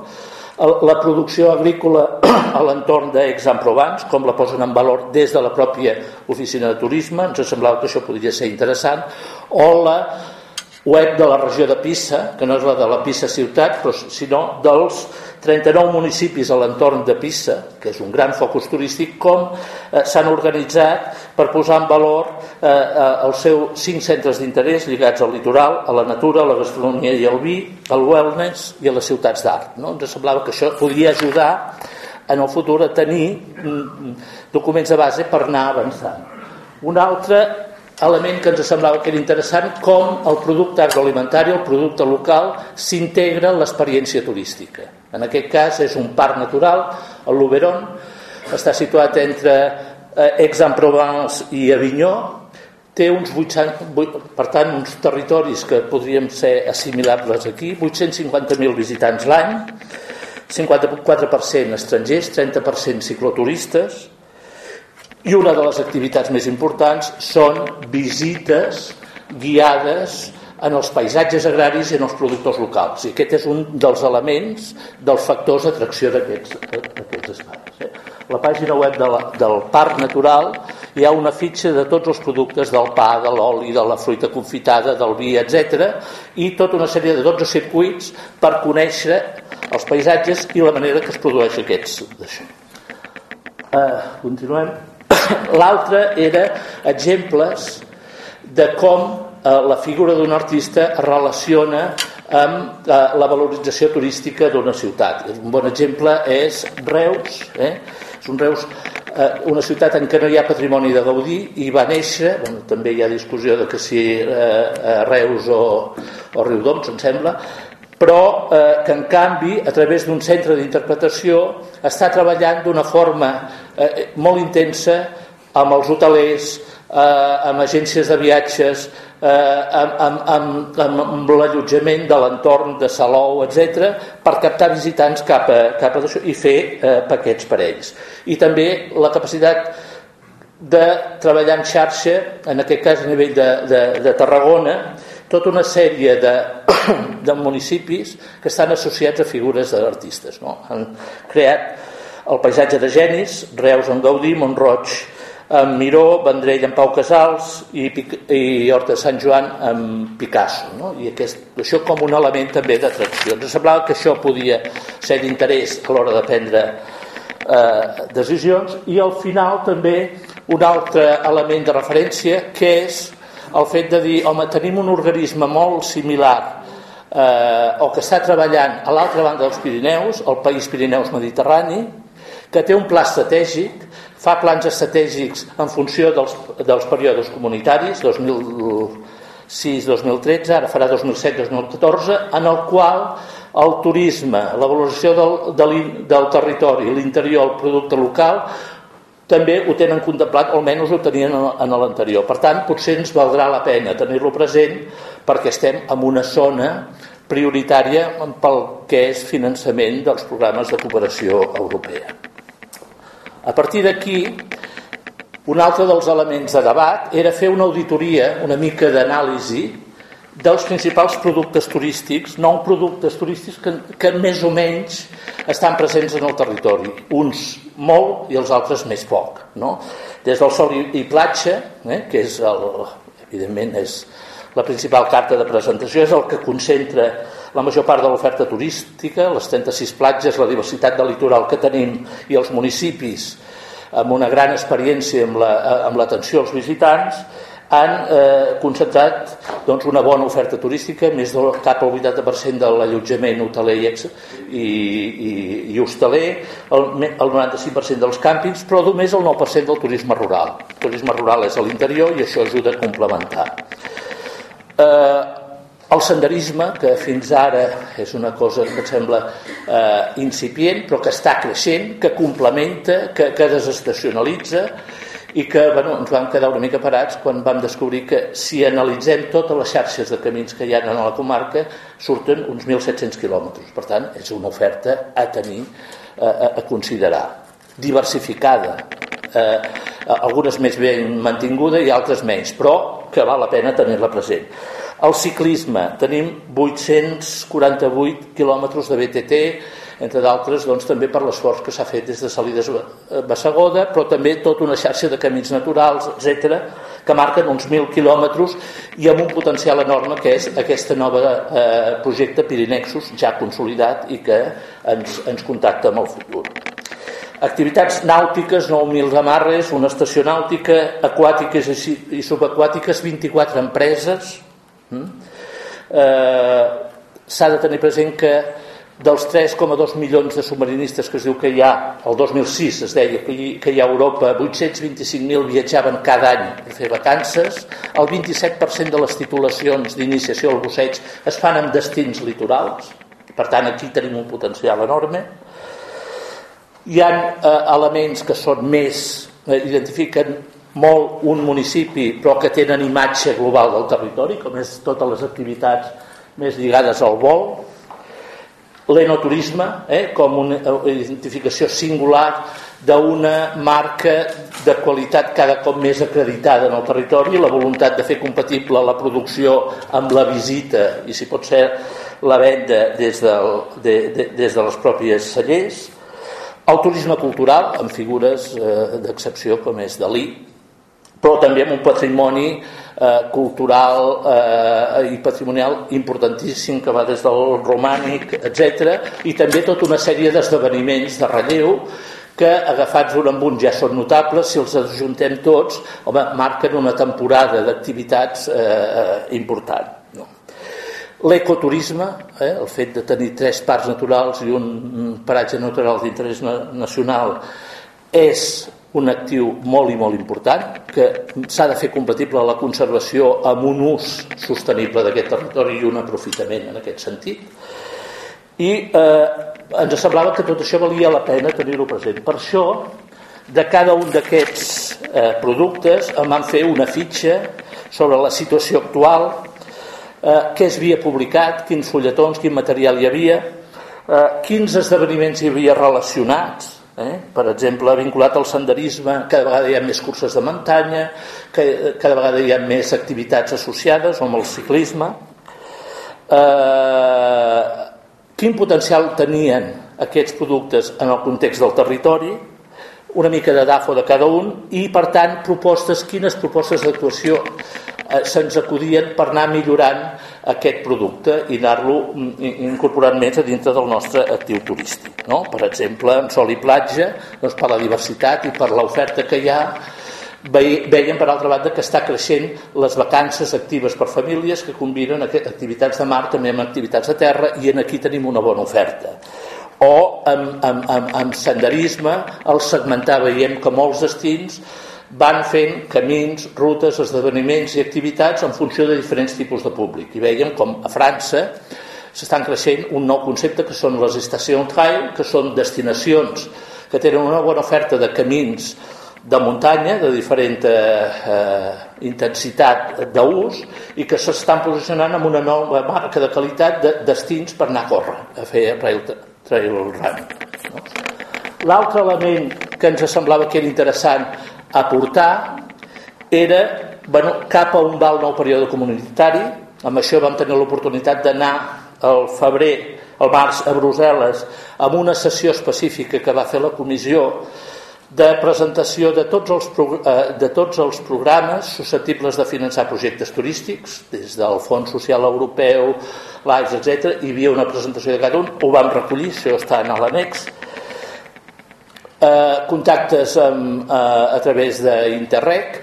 la producció agrícola a l'entorn d'Aix-en-Provence, com la posen en valor des de la pròpia oficina de turisme, ens semblava que això podria ser interessant, o la web de la regió de Pisa, que no és la de la Pisa ciutat, però, sinó dels 39 municipis a l'entorn de Pisa, que és un gran focus turístic, com eh, s'han organitzat per posar en valor eh, eh, els seus cinc centres d'interès lligats al litoral, a la natura, a la gastronomia i al vi, al wellness i a les ciutats d'art. No? Ens semblava que això podria ajudar en el futur a tenir mm, documents de base per anar avançant. Un altre element que ens semblava que era interessant com el producte agroalimentari, el producte local, s'integra en l'experiència turística. En aquest cas és un parc natural, el Luberon, està situat entre eh, Aix-en-Provence i Avinyó, té uns 800, per tant, uns territoris que podríem ser assimilables aquí, 850.000 visitants l'any, 54% estrangers, 30% cicloturistes, i una de les activitats més importants són visites guiades en els paisatges agraris i en els productors locals. I aquest és un dels elements dels factors d'atracció d'aquests espais. Eh? La pàgina web de la, del Parc Natural hi ha una fitxa de tots els productes del pa, de l'oli, de la fruita confitada, del vi, etc. i tota una sèrie de 12 circuits per conèixer els paisatges i la manera que es produeix aquests d'això. Uh, continuem. L'altre era exemples de com eh, la figura d'un artista es relaciona amb eh, la valorització turística d'una ciutat. Un bon exemple és Reus, eh? és un Reus eh, una ciutat en què no hi ha patrimoni de Gaudí i va néixer, bueno, també hi ha discussió de que si eh, Reus o, o Riudoms, em sembla, però eh, que en canvi a través d'un centre d'interpretació està treballant d'una forma eh, molt intensa amb els hotelers, eh, amb agències de viatges, eh, amb, amb, amb, amb l'allotjament de l'entorn de Salou, etc, per captar visitants cap a, cap a això i fer eh, paquets per ells. I també la capacitat de treballar en xarxa, en aquest cas a nivell de, de, de Tarragona, tota una sèrie de, de municipis que estan associats a figures d'artistes. No? Han creat el paisatge de genis, Reus en Gaudí, Montroig amb Miró, Vendrell amb Pau Casals i, i Horta de Sant Joan amb Picasso. No? I aquest, això com un element també d'atracció. Ens semblava que això podia ser d'interès a l'hora de prendre eh, decisions i al final també un altre element de referència que és el fet de dir, home, tenim un organisme molt similar eh, o que està treballant a l'altra banda dels Pirineus, el país Pirineus Mediterrani, que té un pla estratègic, fa plans estratègics en funció dels, dels períodes comunitaris, 2006-2013, ara farà 2007-2014, en el qual el turisme, la valoració del, del, del territori, l'interior, el producte local, també ho tenen contemplat, o almenys ho tenien en l'anterior. Per tant, potser ens valdrà la pena tenir-lo present perquè estem en una zona prioritària pel que és finançament dels programes de cooperació europea. A partir d'aquí, un altre dels elements de debat era fer una auditoria, una mica d'anàlisi dels principals productes turístics, nou productes turístics que, que més o menys estan presents en el territori, uns molt i els altres més poc. No? Des del sol i, i platja, eh, que és el, evidentment és la principal carta de presentació, és el que concentra la major part de l'oferta turística, les 36 platges, la diversitat del litoral que tenim i els municipis amb una gran experiència amb l'atenció la, als visitants, han eh, concentrat doncs, una bona oferta turística, més del cap al 80% de l'allotjament hoteler i, i, i, i hosteler, el, el 95% dels càmpings, però només el 9% del turisme rural. El turisme rural és a l'interior i això ajuda a complementar. Eh, el senderisme, que fins ara és una cosa que et sembla eh, incipient, però que està creixent, que complementa, que, que desestacionalitza i que bueno, ens vam quedar una mica parats quan vam descobrir que si analitzem totes les xarxes de camins que hi ha a la comarca surten uns 1.700 quilòmetres. Per tant, és una oferta a tenir, a, a considerar. Diversificada, eh, algunes més ben mantinguda i altres menys, però que val la pena tenir-la present. El ciclisme, tenim 848 quilòmetres de BTT, entre d'altres doncs, també per l'esforç que s'ha fet des de Salides Bassagoda, però també tota una xarxa de camins naturals, etc que marquen uns 1.000 quilòmetres i amb un potencial enorme que és aquest nova eh, projecte Pirinexus ja consolidat i que ens, ens contacta amb el futur. Activitats nàutiques, 9.000 amarres, una estació nàutica, aquàtiques i subaquàtiques, 24 empreses, Mm? Eh, S'ha de tenir present que dels 3,2 milions de submarinistes que es diu que hi ha, el 2006 es deia que hi, que hi ha a Europa, 825.000 viatjaven cada any per fer vacances, el 27% de les titulacions d'iniciació al busseig es fan en destins litorals, per tant aquí tenim un potencial enorme. Hi ha eh, elements que són més, eh, identifiquen molt un municipi però que tenen imatge global del territori, com és totes les activitats més lligades al vol, l'enoturisme eh, com una identificació singular d'una marca de qualitat cada cop més acreditada en el territori, la voluntat de fer compatible la producció amb la visita i si pot ser la venda des, del, de, de, des de les pròpies cellers, el turisme cultural amb figures eh, d'excepció com és Dalí, però també amb un patrimoni eh, cultural eh, i patrimonial importantíssim que va des del romànic, etc. i també tota una sèrie d'esdeveniments de relleu que agafats un amb un ja són notables, si els ajuntem tots, home, marquen una temporada d'activitats eh, eh, important. No? L'ecoturisme, eh, el fet de tenir tres parcs naturals i un paratge natural d'interès nacional, és un actiu molt i molt important que s'ha de fer compatible la conservació amb un ús sostenible d'aquest territori i un aprofitament en aquest sentit. I eh, ens semblava que tot això valia la pena tenir-ho present. Per això de cada un d'aquests eh, productes em van fer una fitxa sobre la situació actual eh, què havia publicat, quins fulletons, quin material hi havia eh, quins esdeveniments hi havia relacionats Eh? Per exemple, vinculat al senderisme, cada vegada hi ha més curses de muntanya, que cada vegada hi ha més activitats associades, com el ciclisme. Eh, quin potencial tenien aquests productes en el context del territori, una mica de DAFO de cada un i, per tant, propostes, quines propostes d'actuació eh, se'ns acudien per anar millorant aquest producte i anar-lo mm, incorporant més a dintre del nostre actiu turístic. No? Per exemple, en sol i platja, doncs per la diversitat i per l'oferta que hi ha, veiem per altra banda que està creixent les vacances actives per famílies que combinen activitats de mar també amb activitats de terra i en aquí tenim una bona oferta o amb, amb, amb, amb senderisme el segmentar veiem que molts destins van fent camins, rutes, esdeveniments i activitats en funció de diferents tipus de públic. I veiem com a França s'estan creixent un nou concepte que són les estacions trail, que són destinacions que tenen una bona oferta de camins de muntanya de diferent eh, intensitat d'ús i que s'estan posicionant amb una nova marca de qualitat de destins per anar a córrer, a fer trail, trail run. No? L'altre element que ens semblava que era interessant aportar era bueno, cap a un val nou període comunitari amb això vam tenir l'oportunitat d'anar al febrer, al març a Brussel·les amb una sessió específica que va fer la comissió de presentació de tots, els, eh, de tots els programes susceptibles de finançar projectes turístics, des del Fons Social Europeu, l'AIS, etc. Hi havia una presentació de cada un, ho vam recollir, això està en l'annex. Eh, contactes amb, eh, a través d'Interreg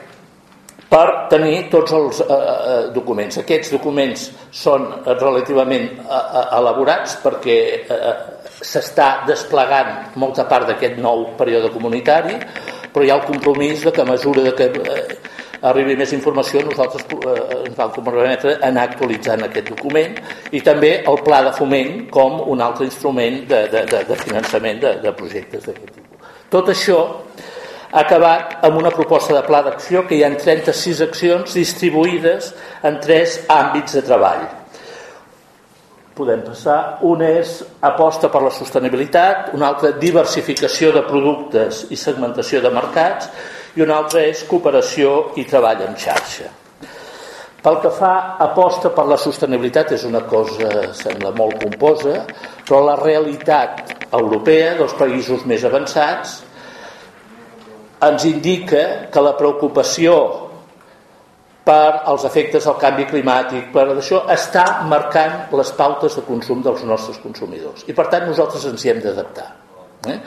per tenir tots els eh, eh, documents. Aquests documents són relativament eh, elaborats perquè eh, s'està desplegant molta part d'aquest nou període comunitari, però hi ha el compromís de que a mesura de que eh, arribi més informació nosaltres eh, ens vam comprometre a anar actualitzant aquest document i també el pla de foment com un altre instrument de, de, de, de finançament de, de projectes d'aquest tipus. Tot això ha acabat amb una proposta de pla d'acció que hi ha 36 accions distribuïdes en tres àmbits de treball podem passar. Un és aposta per la sostenibilitat, un altre diversificació de productes i segmentació de mercats i un altre és cooperació i treball en xarxa. Pel que fa aposta per la sostenibilitat és una cosa, sembla molt pomposa, però la realitat europea dels països més avançats ens indica que la preocupació per als efectes del canvi climàtic, per això està marcant les pautes de consum dels nostres consumidors. I per tant nosaltres ens hi hem d'adaptar. Eh?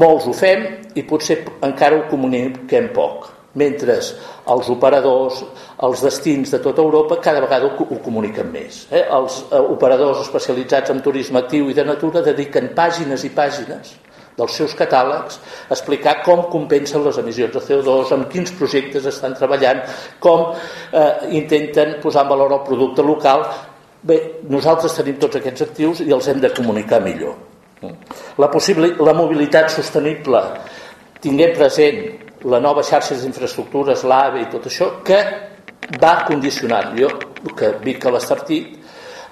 Molts ho fem i potser encara ho comuniquem poc, mentre els operadors, els destins de tota Europa cada vegada ho, ho comuniquen més. Eh? Els eh, operadors especialitzats en turisme actiu i de natura dediquen pàgines i pàgines dels seus catàlegs, explicar com compensen les emissions de CO2, amb quins projectes estan treballant, com eh, intenten posar en valor el producte local. Bé, nosaltres tenim tots aquests actius i els hem de comunicar millor. La, possible, la mobilitat sostenible, tinguem present la nova xarxa d'infraestructures, l'AVE i tot això, que va condicionant. Jo, que vic a l'Estartit,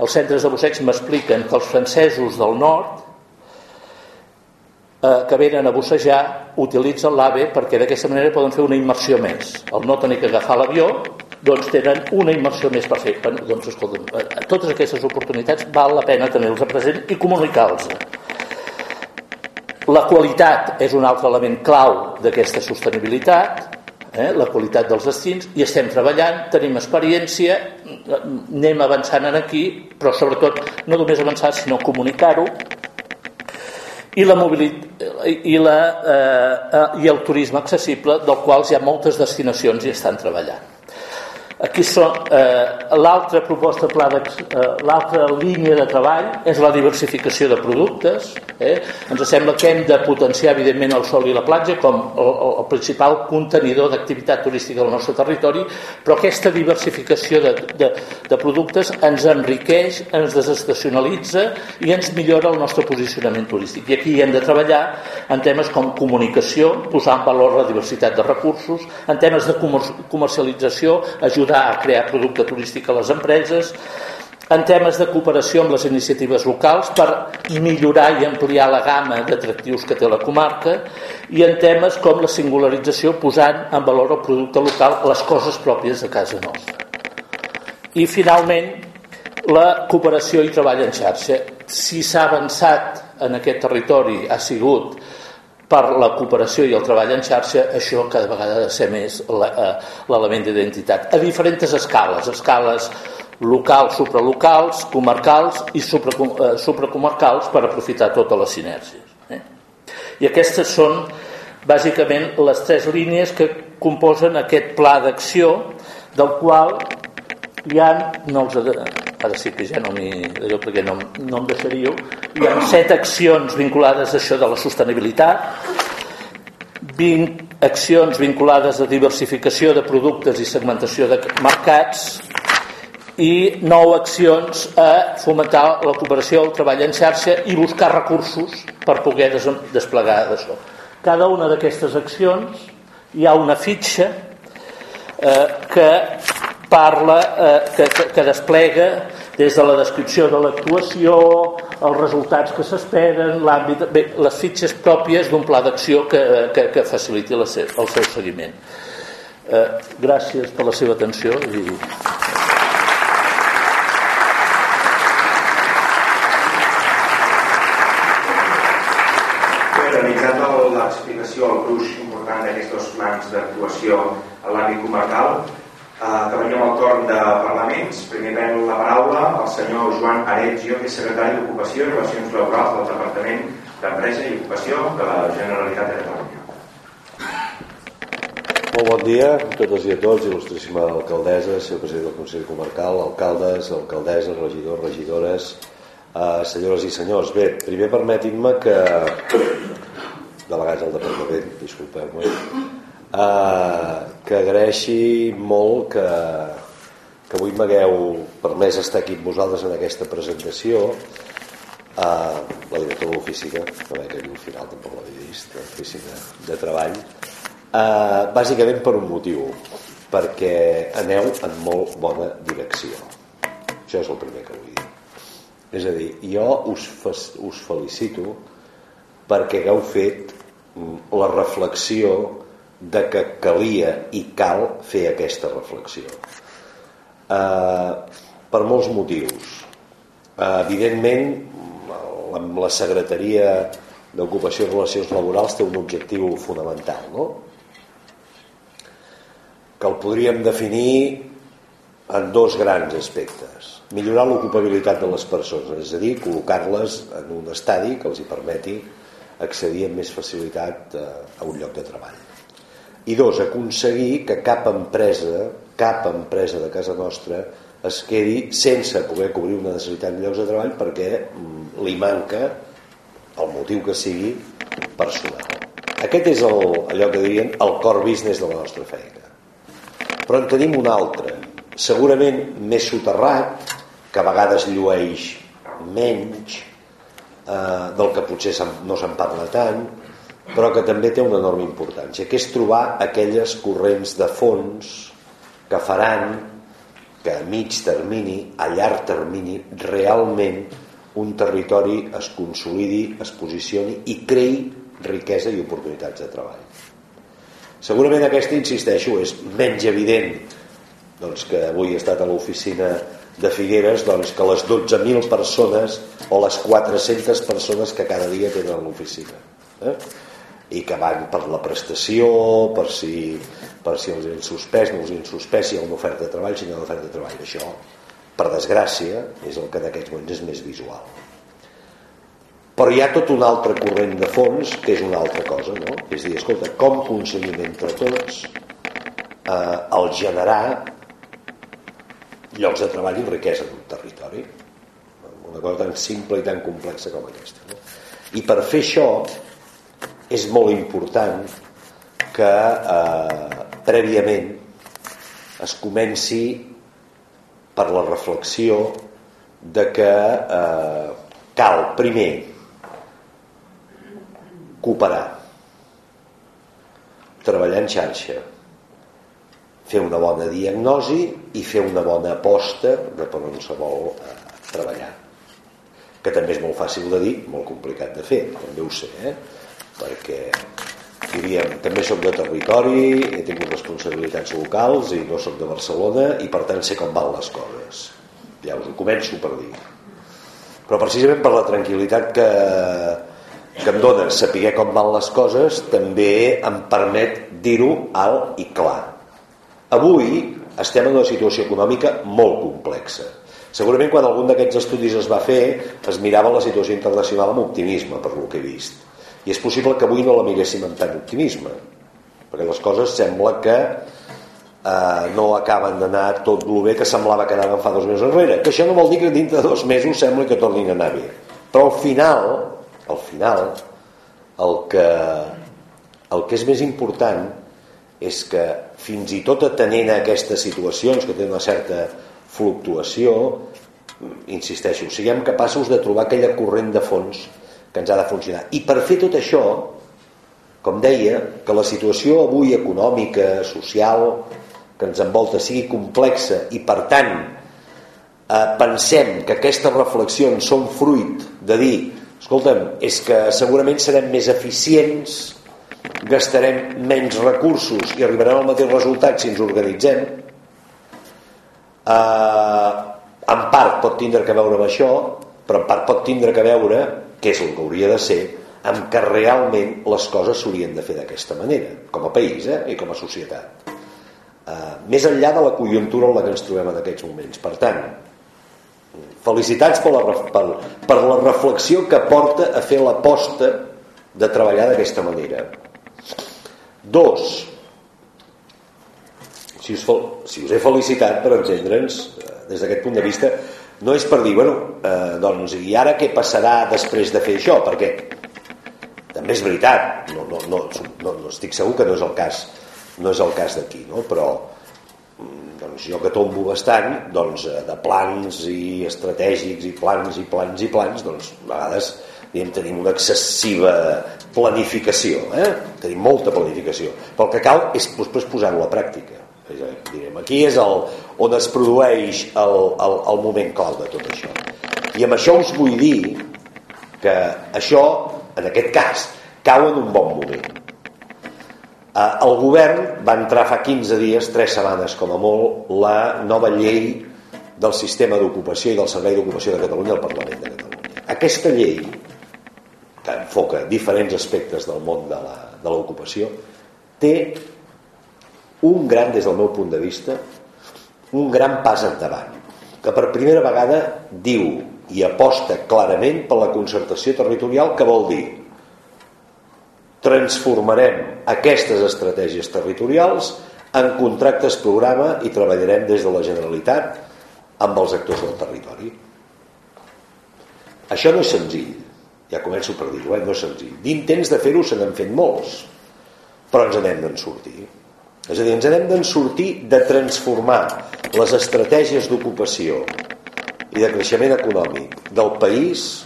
els centres de busseig m'expliquen que els francesos del nord eh, que venen a bussejar utilitzen l'AVE perquè d'aquesta manera poden fer una immersió més. Al no tenir que agafar l'avió, doncs tenen una immersió més per fer. Bueno, doncs, escolta'm, eh, totes aquestes oportunitats val la pena tenir-les present i comunicar-los. La qualitat és un altre element clau d'aquesta sostenibilitat, eh, la qualitat dels destins, i estem treballant, tenim experiència, anem avançant en aquí, però sobretot no només avançar, sinó comunicar-ho, i, la i, la, eh, eh, i el turisme accessible, del qual hi ha moltes destinacions i estan treballant. Aquí són eh, l'altra proposta, pla eh, l'altra línia de treball és la diversificació de productes. Eh? Ens sembla que hem de potenciar, evidentment, el sol i la platja com el, el principal contenidor d'activitat turística del nostre territori, però aquesta diversificació de, de, de productes ens enriqueix, ens desestacionalitza i ens millora el nostre posicionament turístic. I aquí hem de treballar en temes com comunicació, posar en valor la diversitat de recursos, en temes de comercialització, ajudar a crear producte turístic a les empreses, en temes de cooperació amb les iniciatives locals per millorar i ampliar la gamma d'atractius que té la comarca i en temes com la singularització posant en valor el producte local, les coses pròpies de casa nostra. I finalment, la cooperació i treball en xarxa. Si s'ha avançat en aquest territori ha sigut per la cooperació i el treball en xarxa, això cada vegada ha de ser més eh, l'element d'identitat. A diferents escales, escales locals, supralocals, comarcals i eh, supracomarcals per aprofitar totes les sinergies. Eh? I aquestes són bàsicament les tres línies que composen aquest pla d'acció del qual hi ha, no els, ara sí que ja no m'hi allò perquè no, no em deixaríeu hi ha set accions vinculades a això de la sostenibilitat 20 accions vinculades a diversificació de productes i segmentació de mercats i nou accions a fomentar la cooperació, el treball en xarxa i buscar recursos per poder des desplegar d'això. Cada una d'aquestes accions hi ha una fitxa eh, que parla, eh, que, que, que desplega des de la descripció de l'actuació, els resultats que s'esperen, l'àmbit... Bé, les fitxes pròpies d'un pla d'acció que, que, que faciliti la, el seu seguiment. Eh, gràcies per la seva atenció i... L'explicació, el gruix important d'aquests dos plans d'actuació a l'àmbit comarcal. Eh, que venim al torn de parlaments. Primer pren la paraula el senyor Joan Aretgio, que és secretari d'Ocupació i Relacions Laborals del Departament d'Empresa i Ocupació de la Generalitat de Catalunya. Molt bon dia a totes i a tots, il·lustríssima alcaldessa, senyor president del Consell Comarcal, alcaldes, alcaldesses, regidors, regidores, eh, senyores i senyors. Bé, primer permetin-me que, delegats del Departament, disculpeu-me, eh, que agraeixi molt que, que avui m'hagueu permès estar aquí amb vosaltres en aquesta presentació eh, la directora l'oficina, no veig aquí al final tampoc l'havia vist, l'oficina de treball, Uh, bàsicament per un motiu, perquè aneu en molt bona direcció. Això és el primer que vull dir. És a dir, jo us, us felicito perquè hagueu fet la reflexió de que calia i cal fer aquesta reflexió. Uh, per molts motius. Uh, evidentment, la Secretaria d'Ocupació i Relacions Laborals té un objectiu fonamental, no? que el podríem definir en dos grans aspectes. Millorar l'ocupabilitat de les persones, és a dir, col·locar-les en un estadi que els hi permeti accedir amb més facilitat eh, a un lloc de treball. I dos, aconseguir que cap empresa, cap empresa de casa nostra es quedi sense poder cobrir una necessitat de llocs de treball perquè mm, li manca el motiu que sigui personal. Aquest és el, allò que dirien el core business de la nostra feina però en tenim un altre, segurament més soterrat, que a vegades llueix menys, eh, del que potser no se'n parla tant, però que també té una enorme importància, que és trobar aquelles corrents de fons que faran que a mig termini, a llarg termini, realment un territori es consolidi, es posicioni i creï riquesa i oportunitats de treball. Segurament aquesta, insisteixo, és menys evident doncs, que avui he estat a l'oficina de Figueres doncs, que les 12.000 persones o les 400 persones que cada dia tenen l'oficina eh? I que van per la prestació per si, per si els han suspès no els han suspès, si hi ha una oferta de treball si hi ha una oferta de treball això per desgràcia és el que en aquests moments és més visual però hi ha tot un altre corrent de fons que és una altra cosa no? és dir, escolta, com aconseguim entre tots eh, el generar llocs de treball i riquesa d'un territori una cosa tan simple i tan complexa com aquesta no? i per fer això és molt important que eh, prèviament es comenci per la reflexió de que eh, cal primer cooperar, treballar en xarxa, fer una bona diagnosi i fer una bona aposta de per on se vol eh, treballar. Que també és molt fàcil de dir, molt complicat de fer, també ho sé, eh? Perquè diríem, també sóc de territori, he tingut responsabilitats locals i no sóc de Barcelona i per tant sé com van les coses. Ja us ho començo per dir. Però precisament per la tranquil·litat que, que em dona saber com van les coses també em permet dir-ho alt i clar. Avui estem en una situació econòmica molt complexa. Segurament quan algun d'aquests estudis es va fer es mirava la situació internacional amb optimisme, per lo que he vist. I és possible que avui no la miréssim amb tant optimisme, perquè les coses sembla que eh, no acaben d'anar tot el bé que semblava que anaven fa dos mesos enrere. Que això no vol dir que dintre de dos mesos sembla que tornin a anar bé. Però al final, al final el que, el que és més important és que fins i tot atenent a aquestes situacions que tenen una certa fluctuació insisteixo, siguem capaços de trobar aquella corrent de fons que ens ha de funcionar i per fer tot això com deia, que la situació avui econòmica, social que ens envolta sigui complexa i per tant eh, pensem que aquestes reflexions són fruit de dir escolta'm, és que segurament serem més eficients, gastarem menys recursos i arribarem al mateix resultat si ens organitzem. Eh, en part pot tindre que veure amb això, però en part pot tindre que veure, que és el que hauria de ser, amb què realment les coses s'haurien de fer d'aquesta manera, com a país eh? i com a societat. Uh, més enllà de la conjuntura en la que ens trobem en aquests moments. Per tant, felicitats per la, per, per la reflexió que porta a fer l'aposta de treballar d'aquesta manera. Dos, si us, si us he felicitat per entendre'ns eh, des d'aquest punt de vista, no és per dir, bueno, eh, doncs, i ara què passarà després de fer això? Perquè també és veritat, no, no, no, no, no estic segur que no és el cas, no és el cas d'aquí, no? però mm, doncs jo que tombo bastant doncs, eh, de plans i estratègics i plans i plans i plans doncs a vegades diguem, tenim una excessiva planificació eh? tenim molta planificació però el que cal és després posar-ho a pràctica direm, aquí és el, on es produeix el, el, el moment clau de tot això i amb això us vull dir que això en aquest cas, cau en un bon moment. Eh, el govern va entrar fa 15 dies, 3 setmanes com a molt, la nova llei del sistema d'ocupació i del Servei d'Ocupació de Catalunya al Parlament de Catalunya. Aquesta llei, que enfoca diferents aspectes del món de l'ocupació, té un gran, des del meu punt de vista, un gran pas endavant, que per primera vegada diu i aposta clarament per la concertació territorial que vol dir transformarem aquestes estratègies territorials en contractes programa i treballarem des de la Generalitat amb els actors del territori. Això no és senzill, ja començo per dir-ho, eh? no és senzill. D'intents de fer-ho se n'han fet molts, però ens n'hem d'en sortir. És a dir, ens n'hem d'en sortir de transformar les estratègies d'ocupació i de creixement econòmic del país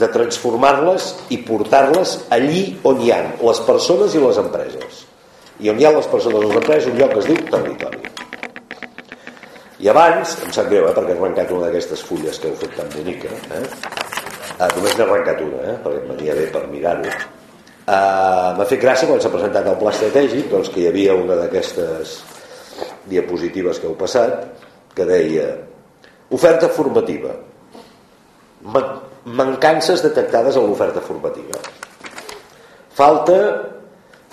de transformar-les i portar-les allí on hi ha les persones i les empreses i on hi ha les persones i les empreses un lloc que es diu territori i abans, em sap greu eh, perquè he arrencat una d'aquestes fulles que heu fet tan bonica eh? ah, només n'he arrencat una eh? perquè em venia bé per mirar-ho ah, m'ha fet gràcia quan s'ha presentat el pla estratègic doncs que hi havia una d'aquestes diapositives que heu passat que deia Oferta formativa. Mancances detectades a l'oferta formativa. Falta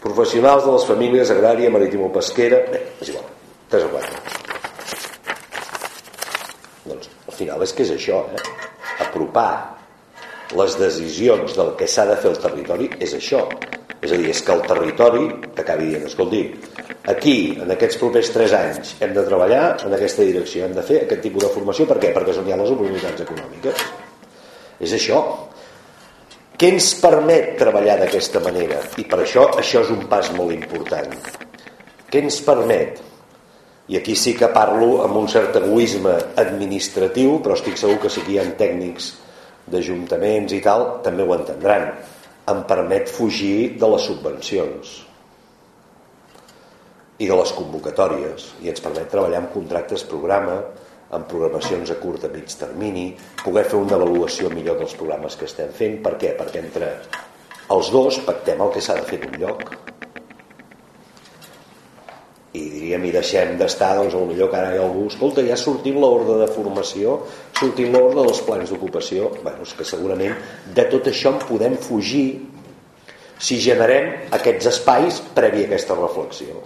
professionals de les famílies agrària, marítim-pesquera... Bé, és igual, 3 o 4. Doncs al final és que és això, eh? Apropar les decisions del que s'ha de fer al territori és això. És a dir, és que el territori t'acabi dient, escolti, Aquí, en aquests propers 3 anys, hem de treballar en aquesta direcció, hem de fer aquest tipus de formació. Per què? Perquè són ja les oportunitats econòmiques. És això. Què ens permet treballar d'aquesta manera? I per això, això és un pas molt important. Què ens permet? I aquí sí que parlo amb un cert egoisme administratiu, però estic segur que si aquí hi ha tècnics d'ajuntaments i tal, també ho entendran. Em permet fugir de les subvencions i de les convocatòries i ens permet treballar amb contractes programa amb programacions a curt a mig termini poder fer una avaluació millor dels programes que estem fent per què? perquè entre els dos pactem el que s'ha de fer un lloc i diríem i deixem d'estar doncs millor que ara hi ha algú escolta ja ha sortit l'ordre de formació sortit l'ordre dels plans d'ocupació bueno, és que segurament de tot això en podem fugir si generem aquests espais previ a aquesta reflexió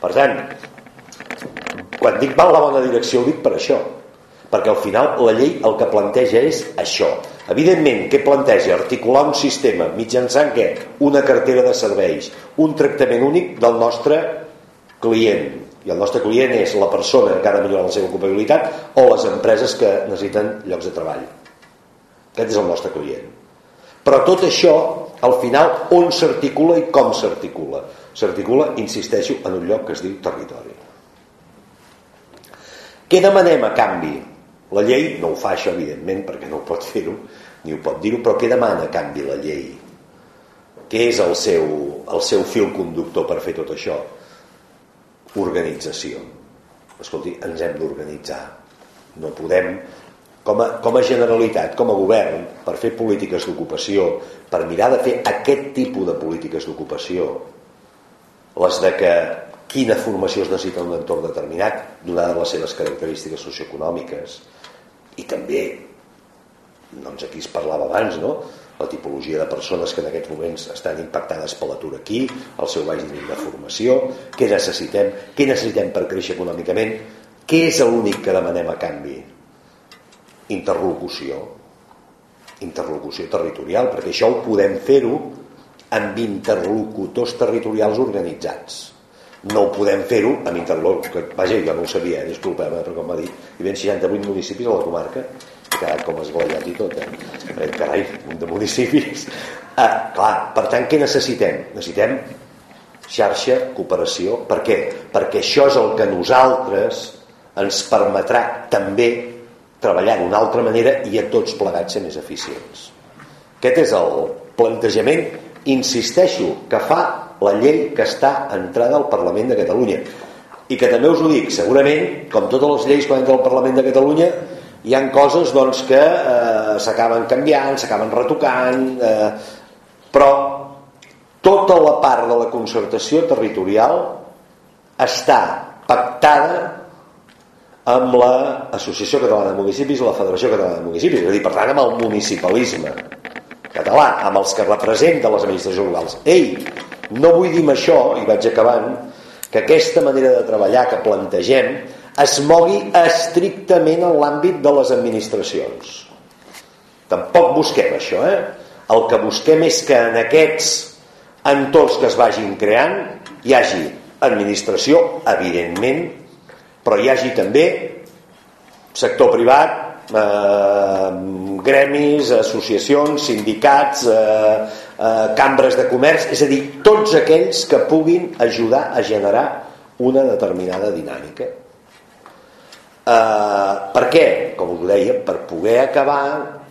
per tant, quan dic va la bona direcció ho dic per això, perquè al final la llei el que planteja és això. Evidentment, què planteja? Articular un sistema mitjançant què? Una cartera de serveis, un tractament únic del nostre client. I el nostre client és la persona que ha de millorar la seva ocupabilitat o les empreses que necessiten llocs de treball. Aquest és el nostre client. Però tot això, al final, on s'articula i com s'articula? s'articula, insisteixo, en un lloc que es diu territori. Què demanem a canvi? La llei no ho fa això, evidentment, perquè no pot fer-ho, ni ho pot dir-ho, però què demana a canvi la llei? Què és el seu, el seu fil conductor per fer tot això? Organització. Escolti, ens hem d'organitzar. No podem, com a, com a generalitat, com a govern, per fer polítiques d'ocupació, per mirar de fer aquest tipus de polítiques d'ocupació les de que quina formació es necessita en un entorn determinat, donades les seves característiques socioeconòmiques, i també doncs aquí es parlava abans, no? La tipologia de persones que en aquests moments estan impactades per l'atur aquí, el seu baix nivell de formació, què necessitem, què necessitem per créixer econòmicament, què és l'únic que demanem a canvi? Interlocució. Interlocució territorial, perquè això ho podem fer-ho amb interlocutors territorials organitzats. No ho podem fer-ho amb interlocutors... Vaja, jo no ho sabia, eh? disculpeu, eh? però com va dir, hi ven 68 municipis a la comarca, quedat com esglaiat i tot, eh? carai, de municipis. Ah, clar, per tant, què necessitem? Necessitem xarxa, cooperació. Per què? Perquè això és el que nosaltres ens permetrà també treballar d'una altra manera i a tots plegats ser més eficients. Aquest és el plantejament, insisteixo, que fa la llei que està entrada al Parlament de Catalunya. I que també us ho dic, segurament, com totes les lleis quan entra al Parlament de Catalunya, hi han coses doncs, que eh, s'acaben canviant, s'acaben retocant, eh, però tota la part de la concertació territorial està pactada amb l'Associació Catalana de Municipis i la Federació Catalana de Municipis, és a dir, per tant, amb el municipalisme català, amb els que representen les administracions locals. Ei, no vull dir això, i vaig acabant, que aquesta manera de treballar que plantegem es mogui estrictament en l'àmbit de les administracions. Tampoc busquem això, eh? El que busquem és que en aquests entorns que es vagin creant hi hagi administració, evidentment, però hi hagi també sector privat, eh, gremis, associacions, sindicats, eh, eh, cambres de comerç, és a dir, tots aquells que puguin ajudar a generar una determinada dinàmica. Eh, per què? Com us deia, per poder acabar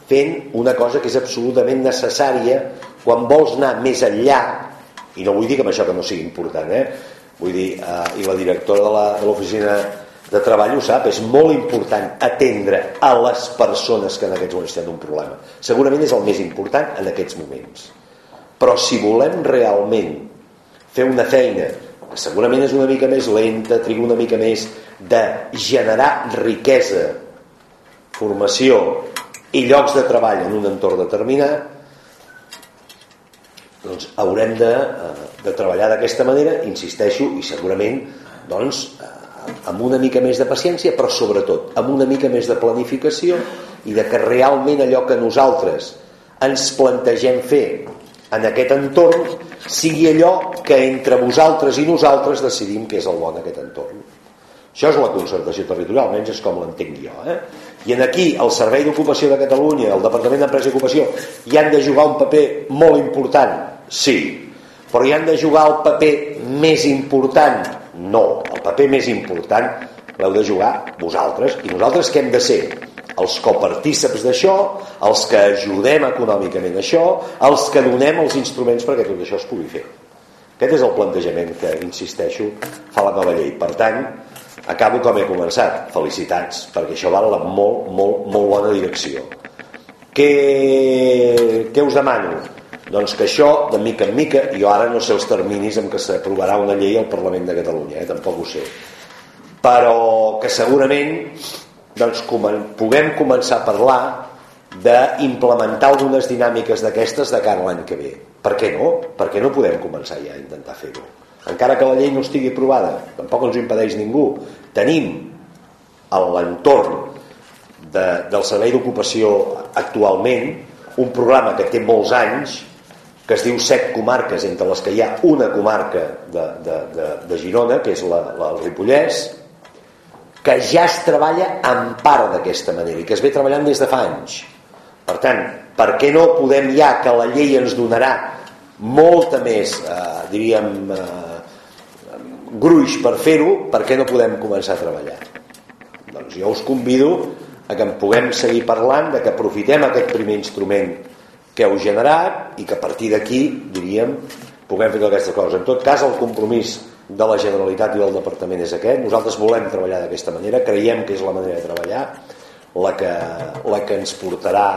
fent una cosa que és absolutament necessària quan vols anar més enllà, i no vull dir que amb això que no sigui important, eh? vull dir, eh, i la directora de l'oficina de treball ho sap, és molt important atendre a les persones que en aquests moments tenen un problema. Segurament és el més important en aquests moments. Però si volem realment fer una feina que segurament és una mica més lenta, triga una mica més de generar riquesa, formació i llocs de treball en un entorn determinat, doncs haurem de, eh, de treballar d'aquesta manera, insisteixo, i segurament doncs, amb una mica més de paciència, però sobretot amb una mica més de planificació i de que realment allò que nosaltres ens plantegem fer en aquest entorn sigui allò que entre vosaltres i nosaltres decidim que és el bon aquest entorn. Això és la concertació territorial, almenys és com l'entenc jo. Eh? I en aquí el Servei d'Ocupació de Catalunya, el Departament d'Empresa i Ocupació, hi han de jugar un paper molt important, sí, però hi han de jugar el paper més important no, el paper més important l'heu de jugar vosaltres i nosaltres què hem de ser? els copartíceps d'això, els que ajudem econòmicament això, els que donem els instruments perquè tot això es pugui fer. Aquest és el plantejament que, insisteixo, fa la nova llei. Per tant, acabo com he començat. Felicitats, perquè això va en la molt, molt, molt bona direcció. Què, què us demano? Doncs que això, de mica en mica, jo ara no sé els terminis en què s'aprovarà una llei al Parlament de Catalunya, eh? tampoc ho sé. Però que segurament doncs, puguem començar a parlar d'implementar algunes dinàmiques d'aquestes de cara a l'any que ve. Per què no? Per què no podem començar ja a intentar fer-ho? Encara que la llei no estigui aprovada, tampoc ens impedeix ningú. Tenim a l'entorn de, del servei d'ocupació actualment un programa que té molts anys que es diu set comarques, entre les que hi ha una comarca de, de, de, de Girona, que és la, la, el Ripollès, que ja es treballa en part d'aquesta manera i que es ve treballant des de fa anys. Per tant, per què no podem ja que la llei ens donarà molta més, eh, diríem, eh, gruix per fer-ho, per què no podem començar a treballar? Doncs jo us convido a que en puguem seguir parlant, de que aprofitem aquest primer instrument que heu generat i que a partir d'aquí, diríem, puguem fer totes aquestes coses. En tot cas, el compromís de la Generalitat i del Departament és aquest. Nosaltres volem treballar d'aquesta manera, creiem que és la manera de treballar, la que, la que ens portarà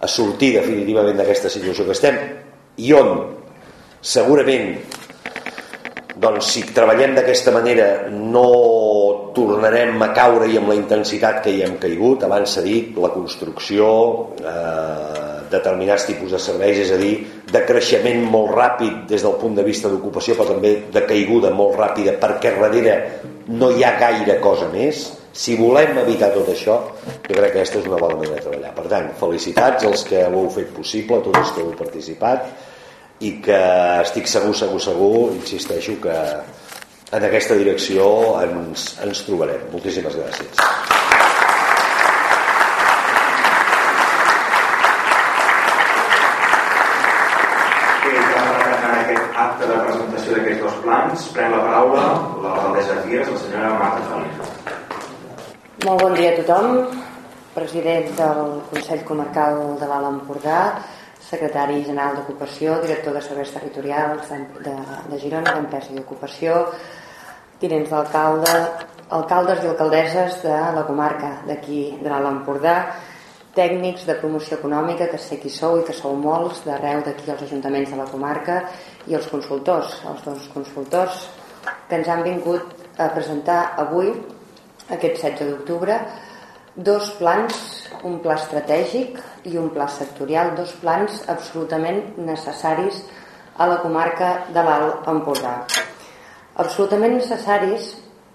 a sortir definitivament d'aquesta situació que estem i on segurament doncs si treballem d'aquesta manera no tornarem a caure i amb la intensitat que hi hem caigut. Abans s'ha dit, la construcció eh, determinats tipus de serveis és a dir, de creixement molt ràpid des del punt de vista d'ocupació però també de caiguda molt ràpida perquè darrere no hi ha gaire cosa més. Si volem evitar tot això jo crec que aquesta és una bona manera de treballar. Per tant, felicitats als que ho heu fet possible tots els que heu participat i que estic segur, segur, segur insisteixo que en aquesta direcció ens, ens trobarem. Moltíssimes gràcies. acte de presentació d'aquests dos plans pren la paraula l'alcaldessa de Figueres, la senyora Marta Feliu. Molt bon dia a tothom, president del Consell Comarcal de l'Alt Empordà, secretari general d'Ocupació, director de serveis territorials de, de Girona, d'Empresa i d'Ocupació, tinents d'alcalde, alcaldes i alcaldesses de la comarca d'aquí de l'Alt Empordà, tècnics de promoció econòmica, que sé qui sou i que sou molts d'arreu d'aquí als ajuntaments de la comarca, i els consultors, els dos consultors que ens han vingut a presentar avui, aquest 16 d'octubre, dos plans, un pla estratègic i un pla sectorial, dos plans absolutament necessaris a la comarca de l'Alt Empordà. Absolutament necessaris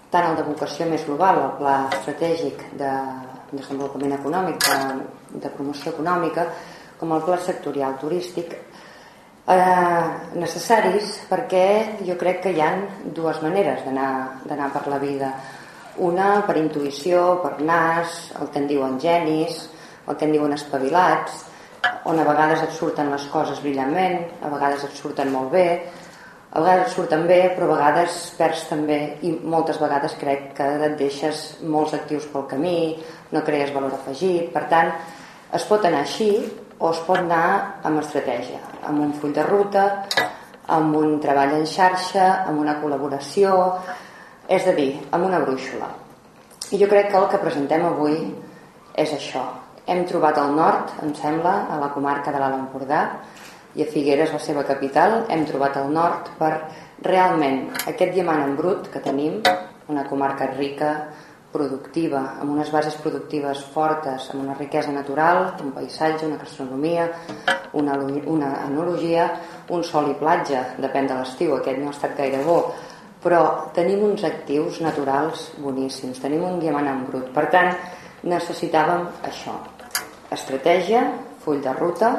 tant el de vocació més global, el pla estratègic de desenvolupament econòmic, de, de promoció econòmica, com el pla sectorial turístic, eh, necessaris perquè jo crec que hi han dues maneres d'anar per la vida una per intuïció, per nas, el que en diuen genis, el que en diuen espavilats, on a vegades et surten les coses brillantment, a vegades et surten molt bé, a vegades et surten bé, però a vegades perds també, i moltes vegades crec que et deixes molts actius pel camí, no crees valor afegit, per tant, es pot anar així o es pot anar amb estratègia, amb un full de ruta, amb un treball en xarxa, amb una col·laboració, és a dir, amb una brúixola. I jo crec que el que presentem avui és això. Hem trobat el nord, em sembla, a la comarca de l'Alt Empordà i a Figueres, la seva capital, hem trobat el nord per realment aquest diamant en brut que tenim, una comarca rica, productiva, amb unes bases productives fortes, amb una riquesa natural, un paisatge, una gastronomia, una, una enologia, un sol i platja, depèn de l'estiu, aquest no ha estat gaire bo, però tenim uns actius naturals boníssims, tenim un diamant en brut. Per tant, necessitàvem això. Estratègia, full de ruta,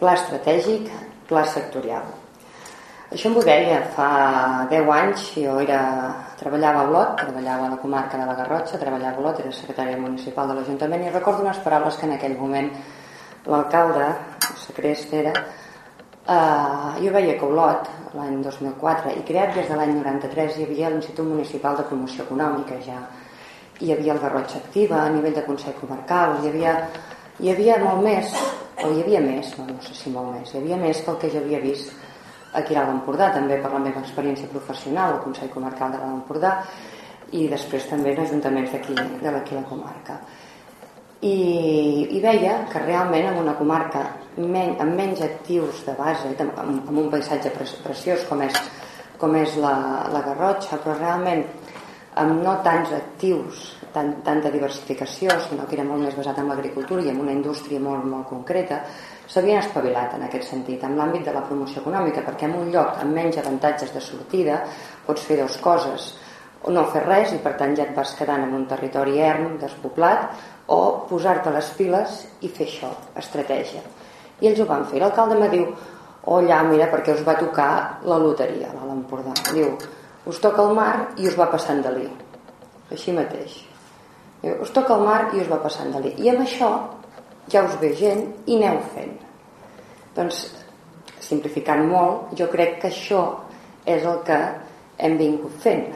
pla estratègic, pla sectorial. Això m'ho deia fa 10 anys, jo era, treballava a Olot, treballava a la comarca de la Garrotxa, treballava a Olot, era secretària municipal de l'Ajuntament i recordo unes paraules que en aquell moment l'alcalde, Secrest era, Uh, jo veia que Olot, l'any 2004, i creat des de l'any 93, hi havia l'Institut Municipal de Promoció Econòmica ja. Hi havia el Garrotxa Activa a nivell de Consell Comarcal, hi havia, hi havia molt més, o hi havia més, no, no sé si molt més, hi havia més que el que jo havia vist aquí a l'Empordà, també per la meva experiència professional al Consell Comarcal de l'Empordà i després també en ajuntaments d'aquí de la comarca i, i veia que realment en una comarca men, amb menys actius de base, amb, amb un paisatge preciós com és, com és la, la Garrotxa, però realment amb no tants actius, tant, tanta diversificació, sinó que era molt més basat en l'agricultura i en una indústria molt, molt concreta, s'havien espavilat en aquest sentit, en l'àmbit de la promoció econòmica, perquè en un lloc amb menys avantatges de sortida pots fer dues coses, o no fer res i per tant ja et vas quedant en un territori erm, despoblat, o posar-te les piles i fer això, estratègia. I ells ho van fer. L'alcalde me diu, oh, mira, perquè us va tocar la loteria, a l'Empordà. Diu, us toca el mar i us va passant de. Així mateix. Diu, us toca el mar i us va passant de. I amb això ja us ve gent i aneu fent. Doncs, simplificant molt, jo crec que això és el que hem vingut fent.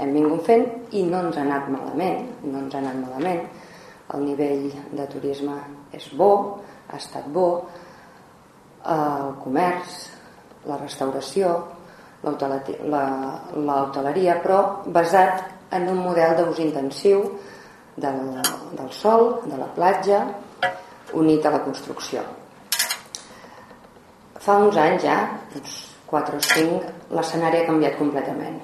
Hem vingut fent i no ens ha anat malament, no ens ha anat malament el nivell de turisme és bo, ha estat bo, el comerç, la restauració, l'hoteleria, però basat en un model d'ús intensiu del, del sol, de la platja, unit a la construcció. Fa uns anys ja, uns 4 o 5, l'escenari ha canviat completament.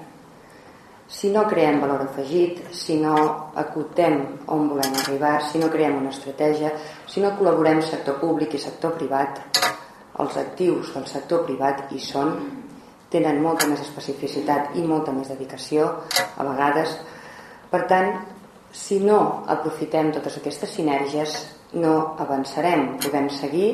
Si no creem valor afegit, si no acotem on volem arribar, si no creem una estratègia, si no col·laborem sector públic i sector privat, els actius del sector privat hi són, tenen molta més especificitat i molta més dedicació, a vegades. Per tant, si no aprofitem totes aquestes sinergies, no avançarem. Podem seguir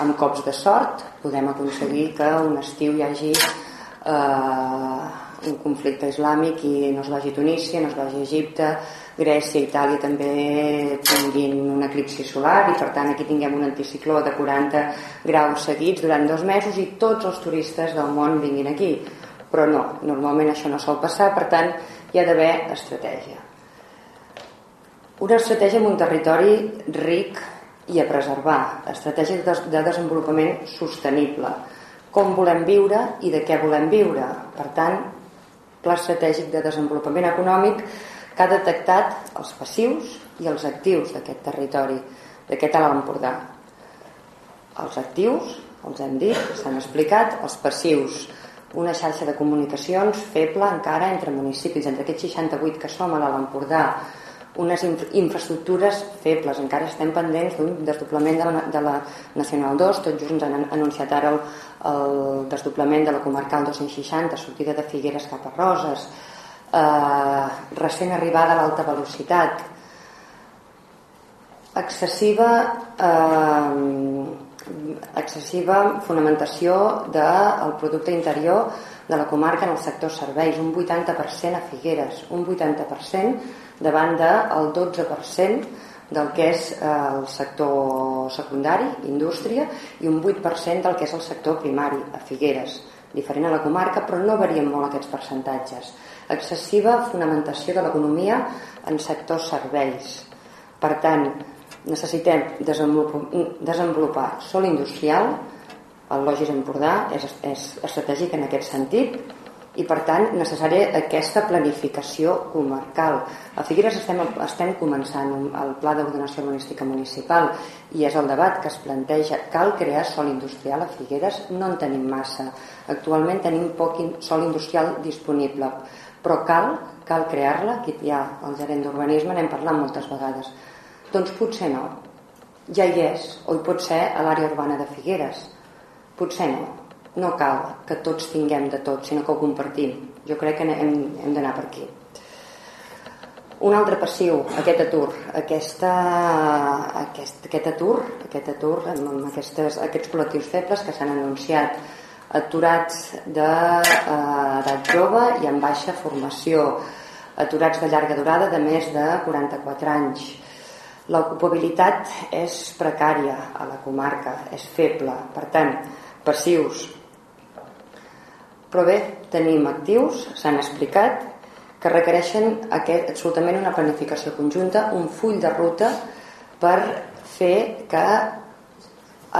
amb cops de sort, podem aconseguir que un estiu hi hagi eh, un conflicte islàmic i no es vagi a Tunísia, no es vagi a Egipte, Grècia i Itàlia també tinguin un eclipsi solar i per tant aquí tinguem un anticicló de 40 graus seguits durant dos mesos i tots els turistes del món vinguin aquí. Però no, normalment això no sol passar, per tant hi ha d'haver estratègia. Una estratègia en un territori ric i a preservar, estratègia de desenvolupament sostenible, com volem viure i de què volem viure. Per tant, pla estratègic de desenvolupament econòmic que ha detectat els passius i els actius d'aquest territori, d'aquest Alt Empordà. Els actius, els hem dit, s'han explicat, els passius, una xarxa de comunicacions feble encara entre municipis, entre aquests 68 que som a l'Alt Empordà, unes infraestructures febles, encara estem pendents d'un desdoblament de la, de la Nacional 2, tot just ens han anunciat ara el, el desdoblament de la comarcal 260, sortida de Figueres cap a Roses, eh, recent arribada a l'alta velocitat, excessiva eh, excessiva fonamentació del producte interior de la comarca en el sector serveis, un 80% a Figueres, un 80% davant del 12% del que és eh, el sector secundari, indústria, i un 8% del que és el sector primari, a Figueres. Diferent a la comarca, però no varien molt aquests percentatges excessiva fonamentació de l'economia en sectors serveis. Per tant, necessitem desenvolupar sol industrial, el Logis Empordà és, és estratègic en aquest sentit, i per tant necessària aquesta planificació comarcal. A Figueres estem, estem començant el pla d'ordenació urbanística municipal i és el debat que es planteja. Cal crear sol industrial a Figueres? No en tenim massa. Actualment tenim poc sol industrial disponible però cal, cal crear-la, aquí ha el gerent d'urbanisme, n'hem parlat moltes vegades. Doncs potser no, ja hi és, o hi pot ser a l'àrea urbana de Figueres. Potser no, no cal que tots tinguem de tot, sinó que ho compartim. Jo crec que hem, hem d'anar per aquí. Un altre passiu, aquest atur, aquesta, aquest, aquest atur, aquest atur amb aquestes, aquests col·lectius febles que s'han anunciat aturats d'edat eh, jove i amb baixa formació, aturats de llarga durada de més de 44 anys. L'ocupabilitat és precària a la comarca, és feble, per tant, passius. Però bé, tenim actius, s'han explicat, que requereixen aquest, absolutament una planificació conjunta, un full de ruta per fer que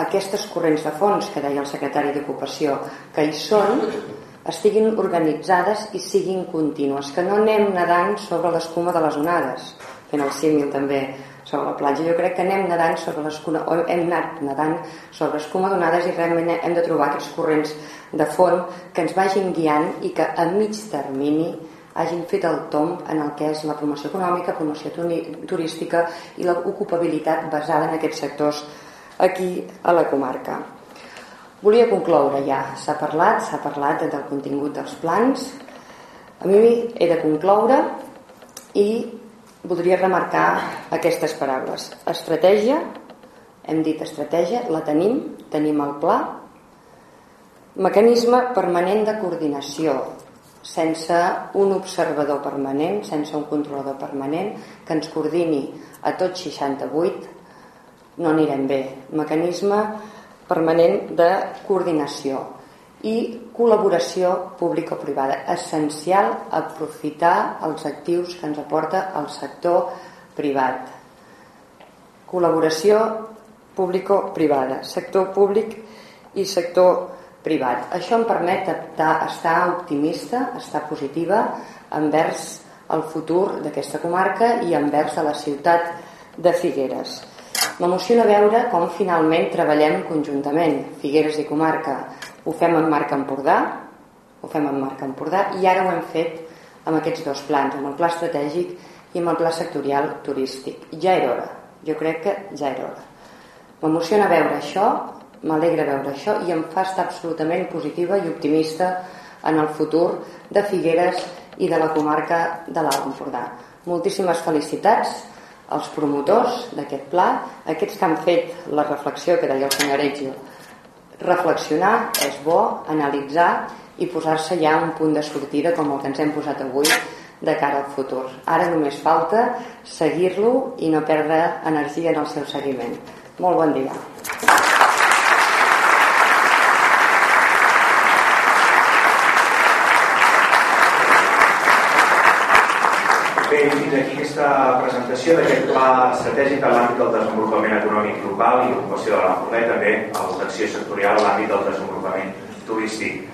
aquestes corrents de fons que deia el secretari d'Ocupació, que hi són, estiguin organitzades i siguin contínues, que no anem nedant sobre l'escuma de les onades, fent el símil també sobre la platja. Jo crec que anem nedant sobre l'escuma, o hem anat nedant sobre l'escuma d'onades i realment hem de trobar aquests corrents de fons que ens vagin guiant i que a mig termini hagin fet el tomb en el que és la promoció econòmica, promoció turística i l'ocupabilitat basada en aquests sectors aquí a la comarca. Volia concloure ja, s'ha parlat, s'ha parlat del contingut dels plans. A mi he de concloure i voldria remarcar aquestes paraules. Estratègia, hem dit estratègia, la tenim, tenim el pla. Mecanisme permanent de coordinació, sense un observador permanent, sense un controlador permanent que ens coordini a tots 68 no anirem bé. Mecanisme permanent de coordinació i col·laboració pública-privada. Essencial aprofitar els actius que ens aporta el sector privat. Col·laboració público-privada, sector públic i sector privat. Això em permet estar optimista, estar positiva envers el futur d'aquesta comarca i envers a la ciutat de Figueres. M'emociona veure com finalment treballem conjuntament, Figueres i comarca, Ho fem en Marc Empordà, ho fem en Marc Empordà i ara ho hem fet amb aquests dos plans, amb el pla estratègic i amb el pla sectorial turístic. Ja era hora, jo crec que ja era hora. M'emociona veure això, m'alegra veure això i em fa estar absolutament positiva i optimista en el futur de Figueres i de la comarca de l'Alt Empordà. Moltíssimes felicitats als promotors d'aquest pla, aquests que han fet la reflexió que deia el senyor Eregio. Reflexionar és bo, analitzar i posar-se ja un punt de sortida com el que ens hem posat avui de cara al futur. Ara només falta seguir-lo i no perdre energia en el seu seguiment. Molt bon dia. Bé, fins aquí aquesta presentació d'aquest pla estratègic a l'àmbit del desenvolupament econòmic local i l'ocupació de l'Empordà també l'acció sectorial a l'àmbit del desenvolupament turístic.